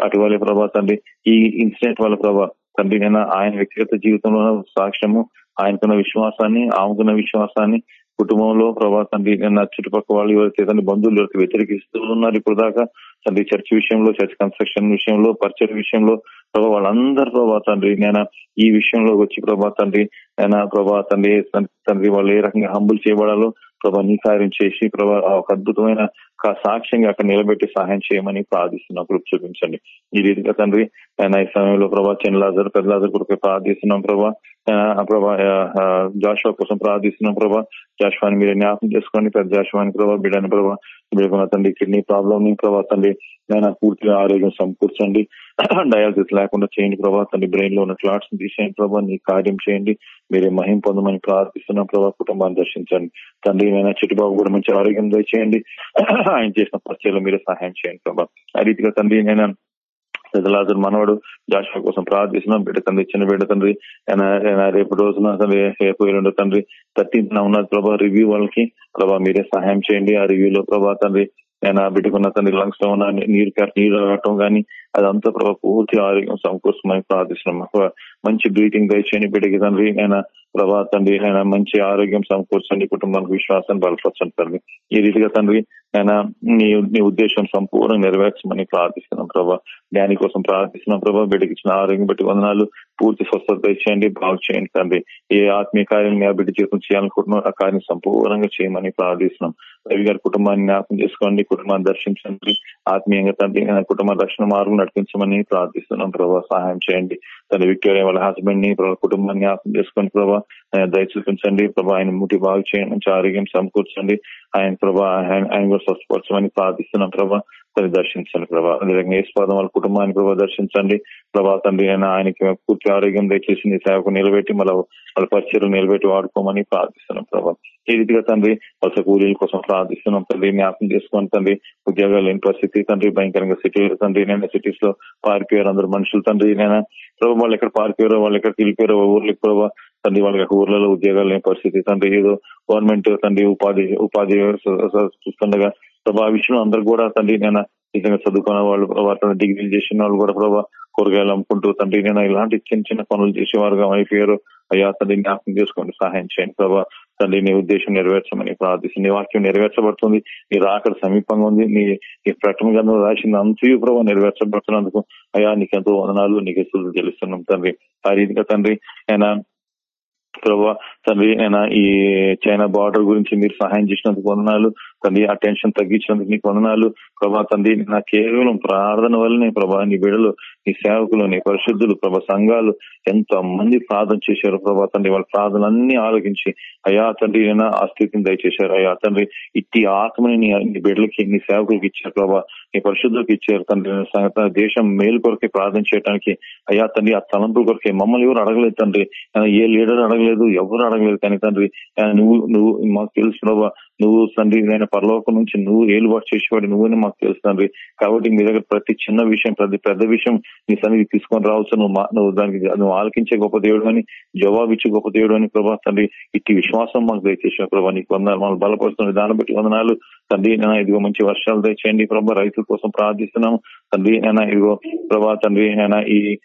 అటు వాళ్ళ ప్రభా తండ్రి ఈ ఇన్సిడెంట్ వాళ్ళ ప్రభా తండ్రి నేను ఆయన వ్యక్తిగత జీవితంలో సాక్ష్యము ఆయనకున్న విశ్వాసాన్ని ఆమెకున్న విశ్వాసాన్ని కుటుంబంలో ప్రభా తండ్రి నా చుట్టుపక్కల వాళ్ళు ఎవరైతే తండ్రి బంధువులు ఎవరైతే వ్యతిరేకిస్తూ ఉన్నారు ఇప్పుడు దాకా తండ్రి చర్చ్ విషయంలో చర్చ్ కన్స్ట్రక్షన్ విషయంలో పరిచయ విషయంలో ప్రభా వాళ్ళందరూ ప్రభా తండ్రి నేను ఈ విషయంలో వచ్చి ప్రభా తండ్రి నేను ప్రభా తండ్రి తండ్రి వాళ్ళు ఏ రకంగా హంబుల్ చేయబడాలో ప్రభా నీ కార్యం చేసి ప్రభా ఒక అద్భుతమైన సాక్ష్యంగా అక్కడ నిలబెట్టి సహాయం చేయమని ప్రార్థిస్తున్నాం. కృప చూపించండి. ఈ రీతిగా తండ్రి ఆయన ఈ సమయంలో ప్రభా చిన్న లాజర్ పెద్ద లాజర్ కొరకు ప్రార్థిస్తున్నాం ప్రభా. ప్రభా జాషువా కోసం ప్రార్థిస్తున్నాం ప్రభా. జాషువాని మీరు జ్ఞాపకం చేసుకోండి. పెద్ద జాషువాని ప్రభా బిడ్డని ప్రభా. బిడ్డకున్న తండ్రి కిడ్నీ ప్రాబ్లం ని ప్రభా. తండ్రి నేను పూర్తిగా ఆరోగ్యం సమకూర్చండి. డయాలసిస్ లేకుండా చేయండి ప్రభా. తండ్రి బ్రెయిన్లో ఉన్న క్లాట్స్ తీసేయండి ప్రభా. నీ కార్యం చేయండి. మీరే మహిం పొందమని ప్రార్థిస్తున్నాం ప్రభా. కుటుంబాన్ని దర్శించండి. తండ్రి నేను చిట్టుబాబు కూడా మంచి ఆరోగ్యం దయచేయండి. ఆయన చేసిన పరిచయలో మీరే సహాయం చేయండి ప్రభా. ఆ రీతిగా తండ్రి నేను పెద్దలాజర్ మనవడు జాషువా కోసం ప్రార్థిస్తున్నాం. బిడ్డ తండ్రి చిన్న బిడ్డ తండ్రి ఆయన రేపు రోజున తండ్రి రేపు ఎల్లుండి తండ్రి థర్టీన్త్ ఉన్న ప్రభా రివ్యూ వాళ్ళకి ప్రభా మీరే సహాయం చేయండి. ఆ రివ్యూలో ప్రభా తండ్రి ఆయన బిడ్డకున్న తండ్రి లంగ్స్లో ఉన్న నీరు నీరు రావటం గానీ అదంతా ప్రభావ పూర్తి ఆరోగ్యం సమకూర్చమని ప్రార్థిస్తున్నాం. మంచి బ్రీతింగ్ దయచేయండి బిడ్డకి తండ్రి. ఆయన ప్రభా తండ్రి ఆయన మంచి ఆరోగ్యం సమకూర్చండి కుటుంబానికి విశ్వాసాన్ని బలపరచండి తండ్రి. ఈ రీతిగా తండ్రి ఆయన నీ నీ ఉద్దేశం సంపూర్ణంగా నెరవేర్చమని ప్రార్థిస్తున్నాం ప్రభా. దాని కోసం ప్రార్థిస్తున్నాం ప్రభా. బిడ్డకి ఇచ్చిన ఆరోగ్యం బట్టి వందనాలు. పూర్తి స్వస్థత చేయండి బాగు చేయండి తండ్రి. ఏ ఆత్మీయ కార్యం బిడ్డ జీవితం చేయాలనుకుంటున్నారో ఆ కార్యం సంపూర్ణంగా చేయమని ప్రార్థిస్తున్నాం. రవి గారి కుటుంబాన్ని జ్ఞాపకం చేసుకోండి కుటుంబాన్ని దర్శించండి ఆత్మీయంగా తండ్రి కుటుంబ రక్షణ మార్గం నడిపించమని ప్రార్థిస్తున్నాం ప్రభా. సహాయం చేయండి. తన విక్టోరియా వాళ్ళ హస్బెండ్ని కుటుంబాన్ని జ్ఞాపకం చేసుకోండి ప్రభా. దయ చూపించండి. ప్రభా ఆయన ముట్టి బాగు చేయండి మంచి ఆరోగ్యం సమకూర్చండి. ఆయన ప్రభా ఆయన ఆయన కూడా స్వస్థపరచమని ప్రార్థిస్తున్నాం ప్రభా. తండ్రి దర్శించండి ప్రభా. అదేవిధంగా ఏసుపాదం వాళ్ళ కుటుంబాన్ని ప్రభా దర్శించండి. ప్రభా తండ్రి ఆయన ఆయనకి పూర్తి ఆరోగ్యం దయచేసి నీ సేవకు నిలబెట్టి మళ్ళీ వాళ్ళ పరిచయలు నిలబెట్టి వాడుకోమని ప్రార్థిస్తున్నాం ప్రభా. ఈ రీతిగా తండ్రి వలస కూలీల కోసం ప్రార్థిస్తున్నాం తండ్రి. జ్ఞాపకం చేసుకోండి తండ్రి ఉద్యోగాలు లేని పరిస్థితి తండ్రి భయంకరంగా సిటీ తండ్రి. నేను సిటీస్లో పారిపోయారు అందరు మనుషులు తండ్రి. నేను ప్రభు వాళ్ళు ఎక్కడ పారిపోయారో వాళ్ళు ఎక్కడ వెళ్ళిపోయారో ఊర్లకు ప్రభావ తండ్రి. వాళ్ళకి ఊర్లలో ఉద్యోగాలు లేని పరిస్థితి తండ్రి. ఏదో గవర్నమెంట్ తండ్రి ఉపాధి ఉపాధి చూస్తుండగా ప్రభా ఆ విషయంలో అందరు కూడా తండ్రి నేను నిజంగా చదువుకున్న వాళ్ళు వాటిని తన డిగ్రీలు చేసిన వాళ్ళు కూడా ప్రభా కూరగాయలు అమ్ముకుంటూ తండ్రి నేను ఇలాంటి చిన్న చిన్న పనులు చేసేవారుగా అయిపోయారు అయ్యా తండ్రి జ్ఞాపకం చేసుకోండి సహాయం చేయండి ప్రభావ తండ్రి నీ ఉద్దేశం నెరవేర్చమని ప్రార్థిస్తుంది నీ వాక్యం నెరవేర్చబడుతుంది. నీ రాకడ సమీపంగా ఉంది. నీ నీ ప్రకటన గ్రంథం రాసింది అంతయు ప్రభావ నెరవేర్చబడుతున్నందుకు అయ్యా నీకెంతో వందనాలు నీకు తెలుస్తున్నాం తండ్రి. ఆ రీతిగా తండ్రి ఆయన ప్రభా తండ్రి నేను ఈ చైనా బార్డర్ గురించి మీరు సహాయం చేసినందుకు వందనాలు. తండ్రి ఆ టెన్షన్ తగ్గించినందుకు నీకు వందనాలు. ప్రభా తండ్రి నా కేవలం ప్రార్థన వల్లనే ప్రభా నీ బిడలు నీ సేవకులు నీ పరిశుద్ధులు ప్రభా సంఘాలు ఎంతో మంది ప్రార్థన చేశారు ప్రభా తండ్రి. వాళ్ళ ప్రార్థనలన్నీ ఆలోచించి అయ్యా తండ్రి నేను ఆ స్థితిని దయచేశారు. అయ్యా తండ్రి ఇట్టి ఆత్మని నీ బిడ్డలకి నీ సేవకులకి ఇచ్చారు ప్రభా నీ పరిశుద్ధులకు ఇచ్చారు తండ్రి. దేశం మేలు కొరకే ప్రార్థన చేయడానికి అయ్యా తండ్రి ఆ తలంపుల కొరకే మమ్మల్ని ఎవరు అడగలేదు తండ్రి. ఏ లీడర్ అడగలేదు ఎవరు అడగలేదు కానీ తండ్రి నువ్వు నువ్వు మాకు తెలుసు ప్రభా నువ్వు తండ్రి నేను పరలోకం నుంచి నువ్వు ఏలుబాటు చేసేవాడు నువ్వని మాకు తెలుసు తండ్రి. కాబట్టి మీ దగ్గర ప్రతి చిన్న విషయం ప్రతి పెద్ద విషయం నీ సన్నిధి తీసుకొని రావచ్చు నువ్వు మా- నువ్వు దానికి నువ్వు ఆలకించే గొప్ప దేవుడు అని జవాబు ఇచ్చే గొప్ప దేవుడు అని ప్రభా తండ్రి ఇట్టి విశ్వాసం మాకు దయచేసిన ప్రభా నీకు వందనాలు. మనం బలపరుస్తుంది దాన్ని బట్టి వందనాలు. తండ్రి నేను ఇదిగో మంచి వర్షాలు దయచేయండి ప్రభా. రైతుల కోసం ప్రార్థిస్తున్నాము. తండ్రి నేను ఇదిగో ప్రభా తండ్రి నేను ఈ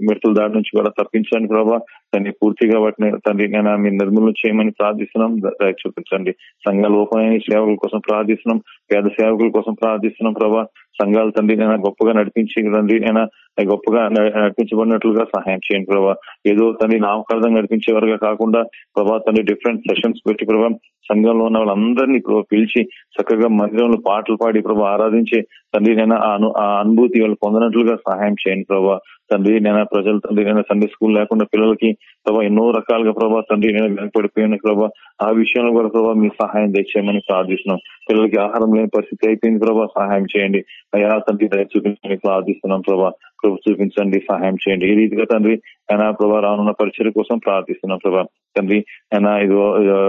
మిడతల దాడి నుంచి కూడా తప్పించండి ప్రభా. తండ్రి పూర్తిగా వాటిని తండ్రి నేను మీ నిర్మూలన చేయమని ప్రార్థిస్తున్నాం. దయ చూపించండి సంఘాల ఓపెన్ సేవకుల కోసం ప్రార్థిస్తున్నాం. పేద సేవకుల కోసం ప్రార్థిస్తున్నాం ప్రభా. సంఘాలు తండ్రి నేను గొప్పగా నడిపించి తండ్రి నేను గొప్పగా నడిపించబడినట్లుగా సహాయం చేయండి ప్రభా. ఏదో తండ్రి నామకార్థం నడిపించేవారుగా కాకుండా ప్రభా తండ్రి డిఫరెంట్ సెషన్స్ పెట్టి ప్రభా సంఘంలో ఉన్న వాళ్ళందరినీ పిలిచి చక్కగా మందిరంలో పాటలు పాడి ప్రభా ఆరాధించి తండ్రి నేను ఆ అను- ఆ అనుభూతి వాళ్ళు పొందినట్లుగా సహాయం చేయండి ప్రభా. తండ్రి నేను ప్రజలు తండ్రి నేను సండే స్కూల్ లేకుండా పిల్లలకి ప్రభావ ఎన్నో రకాలుగా ప్రభావ తండ్రి నేను వెనకపడిపోయిన ప్రభావ ఆ విషయంలో కూడా ప్రభావ మీ సహాయం తెచ్చేయమని ప్రార్థిస్తున్నాం. పిల్లలకి ఆహారం లేని పరిస్థితి అయిపోయింది ప్రభావ సహాయం చేయండి. అయ్యా తండ్రి దయ చూపించమని ప్రార్థిస్తున్నాం ప్రభా. ప్రభు చూపించండి సహాయం చేయండి. ఈ రీతిగా తండ్రి ఆయన ప్రభా రానున్న పరిచయం కోసం ప్రార్థిస్తున్నాం ప్రభా. తండ్రి ఆయన ఇదో ఇదిగో,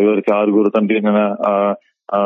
ఎవరికి ఆరుగురు తండ్రి నేను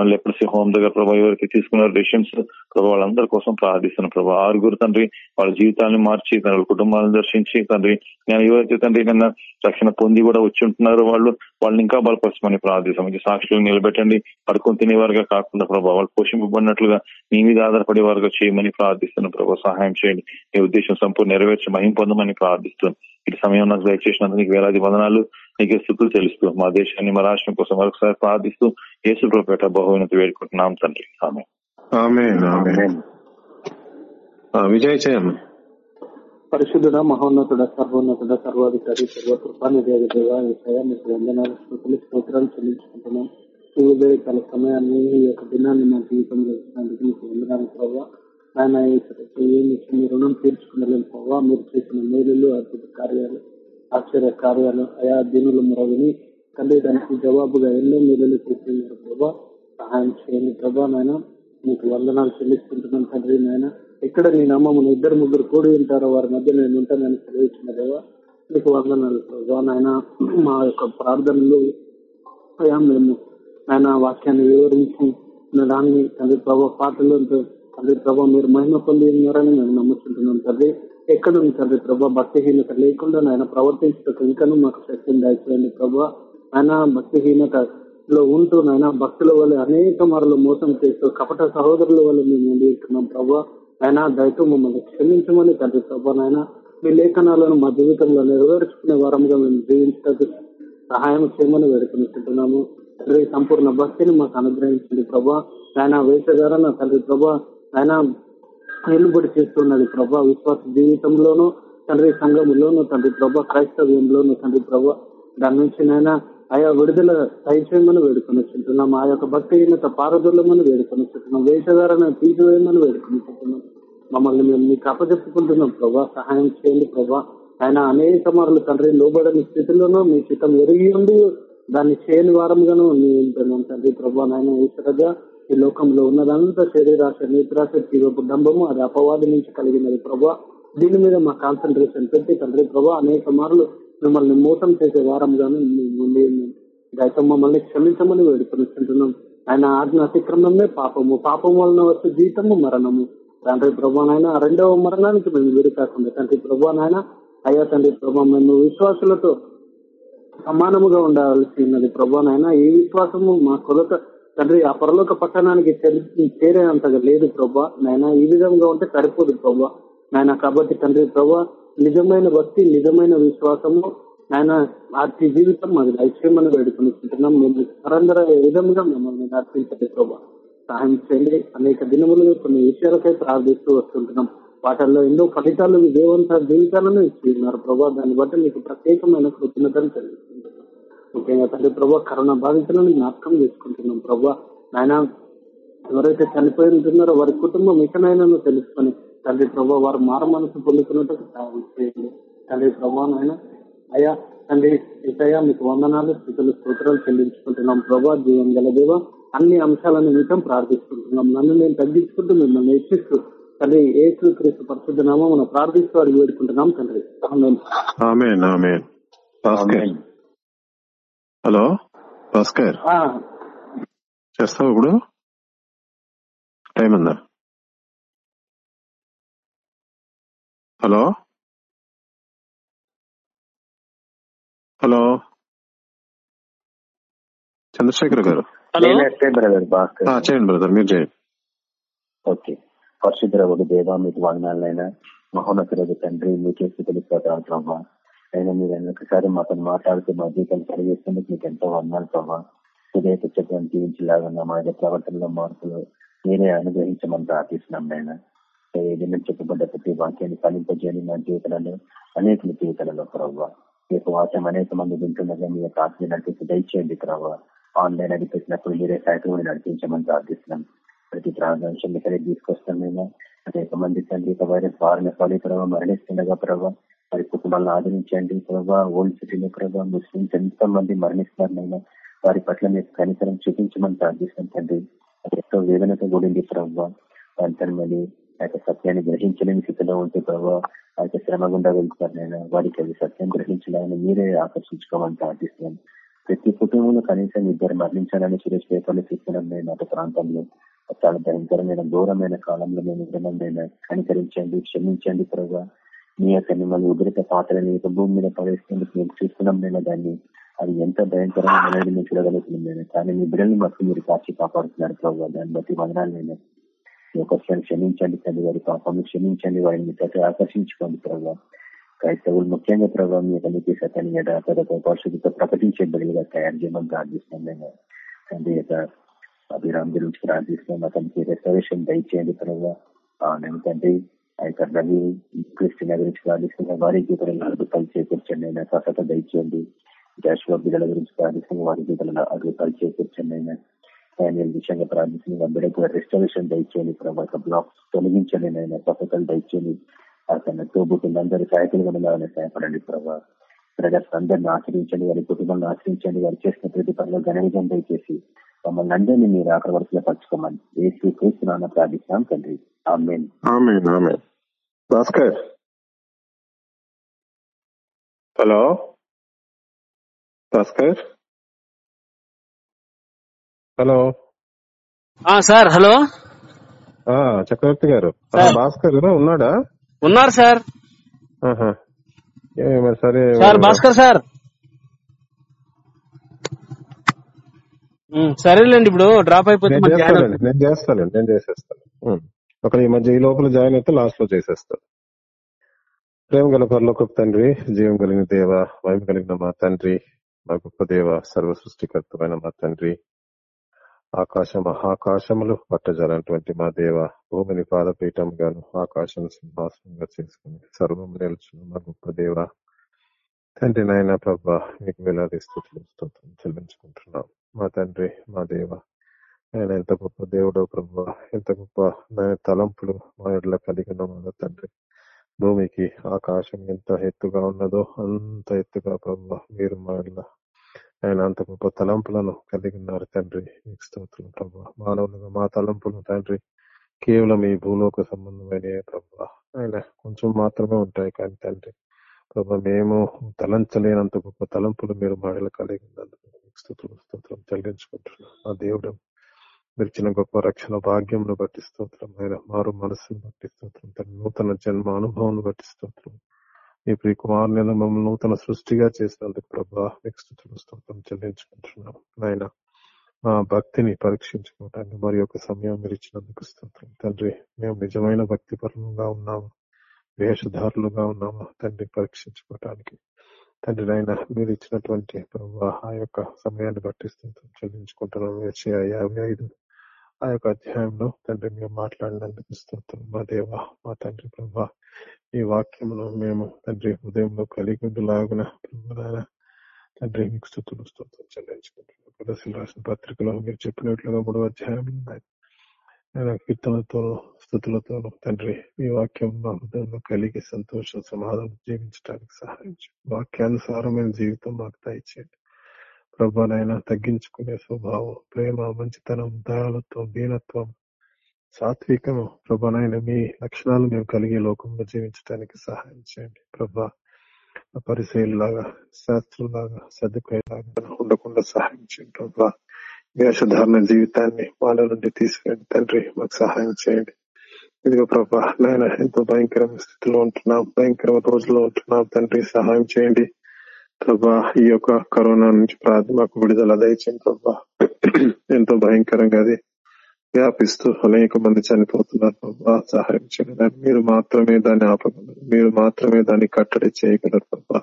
లెప్రసీ హోమ్ దగ్గర ప్రభా ఎవరికి తీసుకున్న డెసిషన్స్ ప్రభా వాళ్ళందరి కోసం ప్రార్థిస్తున్నాం ప్రభా. ఆరుగురు తండ్రి వాళ్ళ జీవితాన్ని మార్చి తన కుటుంబాలను దర్శించి తండ్రి నేను ఎవరైతే తండ్రి నిన్న రక్షణ పొంది కూడా వచ్చి ఉంటున్నారో వాళ్ళు వాళ్ళని ఇంకా బలపరచమని ప్రార్థిస్తాం మంచి సాక్షులు నిలబెట్టండి పడుకొని తినేవారుగా కాకుండా ప్రభా వాళ్ళు పోషింపబడినట్లుగా నీ మీద ఆధారపడే వారుగా చేయమని ప్రార్థిస్తున్నాం ప్రభా. సహాయం చేయండి. నీ ఉద్దేశం సంపూర్ణ నెరవేర్చి మహిం పొందమని ప్రార్థిస్తున్నాం ఇటు సమయం నాకు దయచేసినందుకు నీకు వేలాది వందనాలు. నీకు స్థుతులు తెలుస్తూ మా దేశాన్ని మా రాష్ట్రం కోసం మరొకసారి ప్రార్థిస్తూ యేసు ప్రభుపేట బహుమతి వేడుకుంటున్నాం తండ్రి ఆమె
విజయ్ చేయమ్మ
పరిశుద్ధుడ మహోన్నతుడ సర్వోన్నతుడ సర్వాధికారి సర్వకృపాని దేవ విషయ మీకు వందనాలు స్థుతులు స్తోత్రాలు చెల్లించుకుంటున్నాం ఈ ఉదయకాల సమయాన్ని ఈ యొక్క దినాన్ని మా జీవితంలో ఇచ్చినందుకు మీకు వందనాలు ప్రభావ ఆయన మీ రుణం తీర్చుకునలేని ప్రభావ మీరు చేసిన మేలులు అద్భుత కార్యాలు ఆశ్చర్య కార్యాలు. ఆయా దీనుల మొరవిని తండ్రి దానికి జవాబుగా ఎన్నో మేలులు చేస్తున్నారు ప్రభా. సహాయం చేయండి ప్రభా నాయన. మీకు వందనాలు చెల్లిస్తుంటున్నాను తండ్రి నాయన. ఎక్కడ నీ నమ్మమును ఇద్దరు ముగ్గురు కూడి ఉంటారో వారి మధ్య నేను ఉంటానని సెలవిచ్చిన దేవా. మీకు వందనాలు ప్రభా నాయన. మా యొక్క ప్రార్థనలు అయ్యా మేము ఆయన వాక్యాన్ని వివరించి దాన్ని తండ్రి ప్రభా పాటలు తండ్రి ప్రభా మీరు మహిమ పొంది ఉన్నారని మేము నమ్ముతుంటున్నాం తండ్రి. ఎక్కడుంది తండ్రి ప్రభా భక్తిహీనత లేకుండా ఆయన ప్రవర్తించటకు ఇంకనూ మాకు శక్తిని దయచేయండి ప్రభా. ఆయన భక్తిహీనతలో ఉంటూ నాయన భక్తుల వల్ల అనేక మరలు మోసం చేస్తూ కపట సహోదరుల వల్ల మేము ఉండిస్తున్నాం ప్రభా. ఆయన దయతో మమ్మల్ని క్షమించమని తండ్రి ప్రభా నాయన మీ లేఖనాలను మా జీవితంలో నెరవేర్చుకునే వారంగా మేము జీవించడానికి సహాయం చేయమని వేడుకుంటున్నాము తండ్రి సంపూర్ణ భక్తిని మాకు అనుగ్రహించండి ప్రభా. ఆయన వేషధారణ తండ్రి ప్రభా ఆయన నిలుబడి చేస్తున్నది ప్రభా విశ్వాస జీవితంలోనూ తండ్రి సంఘంలోనూ తండ్రి ప్రభా క్రైస్తవ్యంలోను తండ్రి ప్రభా దాని నుంచి నాయన ఆయా విడుదల సైన్యమని వేడుకొని చుంటున్నాం ఆ యొక్క భక్తిహీనత పారదొల్లమని వేడుకొని చుంటున్నాం వేషధారణ తీసివేయమని వేడుకొని చుంటున్నాం మమ్మల్ని మేము మీకు అప్పచెప్పుకుంటున్నాం ప్రభా. సహాయం చేయండి ప్రభా. ఆయన అనేక మార్లు తండ్రి లోబడని స్థితిలోనూ మీ చిత్తం ఎరిగి ఉండి దాన్ని చేయని వారంగాను మీ ఉంటున్నాం తండ్రి ప్రభా. నాయన ఈశ్వరగా ఈ లోకంలో ఉన్నదంతా శరీరాశ నిద్రాశ జీవపు డంబము అది అపవాది నుంచి కలిగినది ప్రభా దీని మీద మా కాన్సన్ట్రేషన్ పెట్టి తండ్రి ప్రభా అనేక మార్లు మిమ్మల్ని మోసం చేసే వారంగాను ఉండి ఉన్నాం. మమ్మల్ని క్షమించమని వేడుకొనిస్తుంటున్నాం ఆయన ఆజ్ఞ అతిక్రమమే పాపము. పాపం వలన వచ్చే జీతము మరణము. తండ్రి ప్రభా నాయన రెండవ మరణానికి మేము వేడి కాకుండా తండ్రి ప్రభా నాయన అయ్యా తండ్రి ప్రభా మేము విశ్వాసులతో సమానముగా ఉండాల్సి ఉన్నది. ప్రభా నాయన ఈ విశ్వాసము మా కొలత తండ్రి ఆ పరలోక పట్టణానికి చేరి- చేరేంతగా లేదు ప్రభా. నాయన ఈ విధంగా ఉంటే సరిపోదు ప్రభా. నాయన కాబట్టి తండ్రి ప్రభా నిజమైన భక్తి నిజమైన విశ్వాసము ఆయన ఆర్తి జీవితం మాది. ఐశ్వర్యమని వేడుకుంటున్నాం మేము సరందర విధంగా మిమ్మల్ని అర్పించండి ప్రభా. సహాయం చేయండి. అనేక దినములు కొన్ని విషయాలకై ప్రార్థిస్తూ వస్తుంటున్నాం. వాటిల్లో ఎన్నో ఫలితాలు దేవంత జీవితాలను ఇస్తున్నారు ప్రభా. దాన్ని బట్టి మీకు ప్రత్యేకమైన కృతజ్ఞతలు తెలియదు ముఖ్యంగా తండ్రి ప్రభా కరోనా బాధితులను జ్ఞాపకం చేసుకుంటున్నాం ప్రభా. ఆయన ఎవరైతే చనిపోయి ఉంటున్నారో వారి కుటుంబం ఇకనైనా తెలుసుకొని తండ్రి ప్రభా వారు మార మనసు పొందుతున్నట్టు సహాయం చేయండి. తండ్రి ప్రభా నాయన అయ్యా తండ్రి ఇసయ్యా మీకు వందనాలు స్థితులు స్తోత్రాలు చెల్లించుకుంటున్నాం ప్రభా. జీవం గల దేవ అన్ని అంశాల నిమిత్తం ప్రార్థిస్తుంటున్నాం నన్ను నేను తగ్గించుకుంటూ మిమ్మల్ని హెచ్చిస్తూ తండ్రి ఏసు క్రీస్తు పరిశుద్ధ నామం మనం ప్రార్థిస్తూ అడిగి వేడుకుంటున్నాం తండ్రి amen.
Amen amen Bhaskar hello Bhaskar.
ఆ,
చేస్తావు ఇప్పుడు? టైం ఉందా హలో? హలో? చంద్రశేఖర్ గారు. చేయండి బ్రదర్ మీరు చేయండి.
ఓకే. పరిశుద్ధ ఒక దేవ మీకు వందనాలైనా మహోన్నతులకు తండ్రి మీకే స్థితులు స్తోత్రాలు ప్రభా. అయినా మీరు ఒకసారి మాతో మాట్లాడుతూ మా జీవితం కలిగిస్తుంది మీకు ఎంతో వందనాలు ప్రభావ హృదయ పుచ్చకం జీవించలాగా మా యొక్క ప్రవర్తనలో మార్పులు మీరే అనుగ్రహించమని ప్రార్థిస్తున్నాం నాయన. ఏదైనా చెప్పబడ్డ ప్రతి వాక్యాన్ని ఫలింపజేయని మా జీవితాలలో అనేక జీవితాలలో ప్రభావ మీ యొక్క వాక్యం అనేక మంది వింటుండగా మీ యొక్క ఆత్మీయ నడిపించి దయచేయండి ప్రభావ ఆన్లైన్ నడిపించినప్పుడు మీరే సైతం నడిపించమని ప్రార్థిస్తున్నాం. ప్రతి ప్రాంతాంశం ఇక్కడే తీసుకొస్తాం మేము అనేక మంది తండ్రి వైరస్ బారిన పడి ప్రభావ మరణిస్తుండగా ప్రభావ వారి కుటుంబాలను ఆదరించండి. ప్రభావ ఓల్డ్ సిటీలో ప్రభావ ముస్లింస్ ఎంతో మంది మరణిస్తున్నారు వారి పట్ల మీరు కనికరం చూపించమని ప్రార్థిస్తాం తండ్రి. అది ఎంతో వేదనతో కూడింది ప్రభావ వారి మళ్ళీ ఆ యొక్క సత్యాన్ని గ్రహించలేని స్థితిలో ఉంటే ప్రభావ ఆ యొక్క శ్రమ గుండా వెళ్తారు వారికి అది సత్యం గ్రహించాలని మీరే ఆకర్షించుకోమని ప్రార్థిస్తున్నాను ప్రతి కుటుంబంలో కనీసం ఇద్దరు మరణించాలని సురేష్ పేపర్లు చూస్తున్నాం నేను అటు ప్రాంతంలో చాలా భయంకరమైన ఘోరమైన కాలంలో మేము విధమైన కనికరించండి క్షమించండి ప్రభావ నీ యొక్క మిమ్మల్ని ఉగ్రత పాత్రని యొక్క భూమి మీద ప్రవేశించేందుకు మేము చూస్తున్నాం నేను దాన్ని అది ఎంత భయంకరంగా అనేది మేము చూడగలుగుతున్నాం నేను కానీ మీ బిడ్డల్ని మాత్రం మీరు కాచి కాపాడుతున్నారు ప్రభావ దాన్ని బట్టి వదనాలు నేను మీ యొక్క క్షమించండి తండ్రి వారి పాపం క్షమించండి. వారిని ప్రతి ఆకర్షించుకోండి ప్రభావ క్రైస్తవులు ముఖ్యంగా ప్రభావం మీ తల్లికి సత్యాన్ని యథార్థత పరిశుద్ధితో ప్రకటించే బిడ్డలుగా తయారు చేయమని ప్రార్థిస్తున్నాం నేను తండ్రి యొక్క అభిరామ్ గురించి ప్రార్థిస్తున్నాం. అతనికి రెస్టరేషన్ దయచేయండి ప్రభావ నేను తండ్రి ఆ యొక్క రవి క్రిస్టియన్ గురించి ప్రార్థిస్తున్న వారి జీవితంలో అద్భుతాలు చేకూర్చండి అయినా స్వస్థత దయచేయండి జాషువా బిడ్డల గురించి ప్రార్థిస్తున్న వారి జీవితంలో అద్భుతాలు చేకూర్చండి అయినా నేను విషయంగా ప్రార్థిస్తున్న బిడ్డ కూడా రెస్టరేషన్ దయచేయండి ప్రభావ బ్లాక్స్ తొలగించండి అయినా స్వస్థతలు దయచేయండి అతను తోబుతున్న అందరి సహాయకులుగా ఉండాలని సహాయపడండి ప్రభావ బ్రదర్స్ అందరిని ఆశ్రయించండి వారి కుటుంబాలను ఆచరించండి వారు చేసిన ప్రతి పనిలో ఘన విజయం దయచేసి మమ్మల్ని అందరినీ మీరు ఆఖరి వరుసలో పరచుకోమని ఏసు క్రీస్తునాన్న ప్రార్థిస్తున్నాం తండ్రి. Amen.
Amen amen. Bhaskar. Hello? Bhaskar? Hello?
ఆ సార్ హలో.
ఆ, చక్రవర్తి గారు. భాస్కర్ ఉన్నాడా?
ఉన్నారు సరే.
Sir
Bhaskar sir. సరేలేండి ఇప్పుడు డ్రాప్ అయిపోతే
నేను చేస్తానండి నేను చేస్తానండి నేను చేసేస్తాను. ఈ మధ్య ఈ లోపల జాయిన్ అయితే లాస్ట్లో చేసేస్తాను ప్రేమ గల పరలోకపు తండ్రి జీవం కలిగిన దేవ వైపు కలిగిన మా తండ్రి మా గొప్ప దేవ సర్వ సృష్టికర్తమైన మా తండ్రి. ఆకాశ మహాకాశములు పట్టజాలటువంటి మా దేవ భూమిని పాదపీఠం గాను ఆకాశం సింహాసనంగా చేసుకుని సర్వం నిలుచున్న మా గొప్ప దేవ. తండ్రి నాయన ప్రభా మీకు వేలాది స్థుతులు చెల్లించుకుంటున్నాం. మా తండ్రి మా దేవ ఆయన ఎంత గొప్ప దేవుడో ప్రభు ఎంత గొప్ప తలంపులు మా ఇళ్ళ కలిగిన మా తండ్రి. భూమికి ఆకాశం ఎంత ఎత్తుగా ఉన్నదో అంత ఎత్తుగా ప్రభు మీరు మా ఇళ్ళ ఆయన అంత గొప్ప తలంపులను కలిగి ఉన్నారు తండ్రి. మీకు స్తోత్రం ప్రభు మానవులుగా మా తలంపులు తండ్రి కేవలం ఈ భూలోక సంబంధమైన ప్రభు ఆయన కొంచెం మాత్రమే ఉంటాయి కానీ తండ్రి ప్రభా మేము తలంచలేనంత గొప్ప తలంపులు మీరు మాడలు కలిగి ఉన్నందుకు స్తోత్రం స్తోత్రం. చెల్లించుకుంటున్నాం ఆ దేవుడు మీరు ఇచ్చిన గొప్ప రక్షణ భాగ్యంను బట్టి స్తోత్రం. ఆయన మారు మనస్సును బట్టి స్తోత్రం. తన నూతన జన్మ అనుభవం బట్టి స్తోత్రం. మీ ప్రియ కుమారుని మమ్మల్ని నూతన సృష్టిగా చేసినందుకు ప్రభా మీకు స్థుతులు స్తోత్రం చెల్లించుకుంటున్నాం ఆయన మా భక్తిని పరీక్షించుకోవటానికి మరి ఒక సమయం మీరు ఇచ్చినందుకు స్తోత్రం. తండ్రి మేము నిజమైన భక్తిపరులుగా ఉన్నాము. వేషధారులుగా ఉన్నాము. తండ్రి పరీక్షించుకోవటానికి తండ్రి నాయన మీరు ఇచ్చినటువంటి ప్రభా ఆ యొక్క సమయాన్ని బట్టి స్తోత్రం చెల్లించుకుంటున్నాం. యాభై ఐదు ఆ యొక్క అధ్యాయంలో తండ్రి మేము మాట్లాడినందుకు స్తోత్రం. మా దేవ మా తండ్రి ప్రభా ఈ వాక్యమును మేము తండ్రి హృదయంలో కలిగి లాగున ప్రభు తండ్రి మీకు స్థుతులు స్తోత్రం చెల్లించుకుంటున్నాం. ప్రదర్శన రాసిన పత్రికలో మీరు చెప్పినట్లుగా మూడో అధ్యాయంలో ఉన్నాయి. ఆయన కీర్తనతోనూ స్థుతులతోనూ తండ్రి మీ వాక్యం మా హృదయంలో కలిగి సంతోషం సమాధానం జీవించడానికి సహాయం చేయండి వాక్యానుసారమైన జీవితం మాకు దయచేయండి. ప్రభానైనా తగ్గించుకునే స్వభావం ప్రేమ మంచితనం దయాలత్వం దీనత్వం సాత్వికము ప్రభానైన మీ లక్షణాలు మేము కలిగి లోకంలో జీవించడానికి సహాయం చేయండి. ప్రభా పరిశీలిలాగా శాస్త్రులాగా సర్దుకునేలాగా ఉండకుండా సహాయం చేయండి. ప్రభా వేషధారణ జీవితాన్ని వాళ్ళ నుండి తీసుకెళ్ళి తండ్రి మాకు సహాయం చేయండి. ఇదిగో ప్రభా నాయన ఎంతో భయంకరమైన స్థితిలో ఉంటున్నాం భయంకరమైన రోజుల్లో ఉంటున్నాం తండ్రి సహాయం చేయండి. ప్రభా ఈ యొక్క కరోనా నుంచి ప్రార్థన మాకు విడుదల దయచేయండి ప్రభా. ఎంతో భయంకరంగా అది వ్యాపిస్తూ అనేక మంది చనిపోతున్నారు ప్రభా. సహాయం చేయండి. మీరు మాత్రమే దాన్ని ఆపగలరు మీరు మాత్రమే దాన్ని కట్టడి చేయగలరు ప్రభా.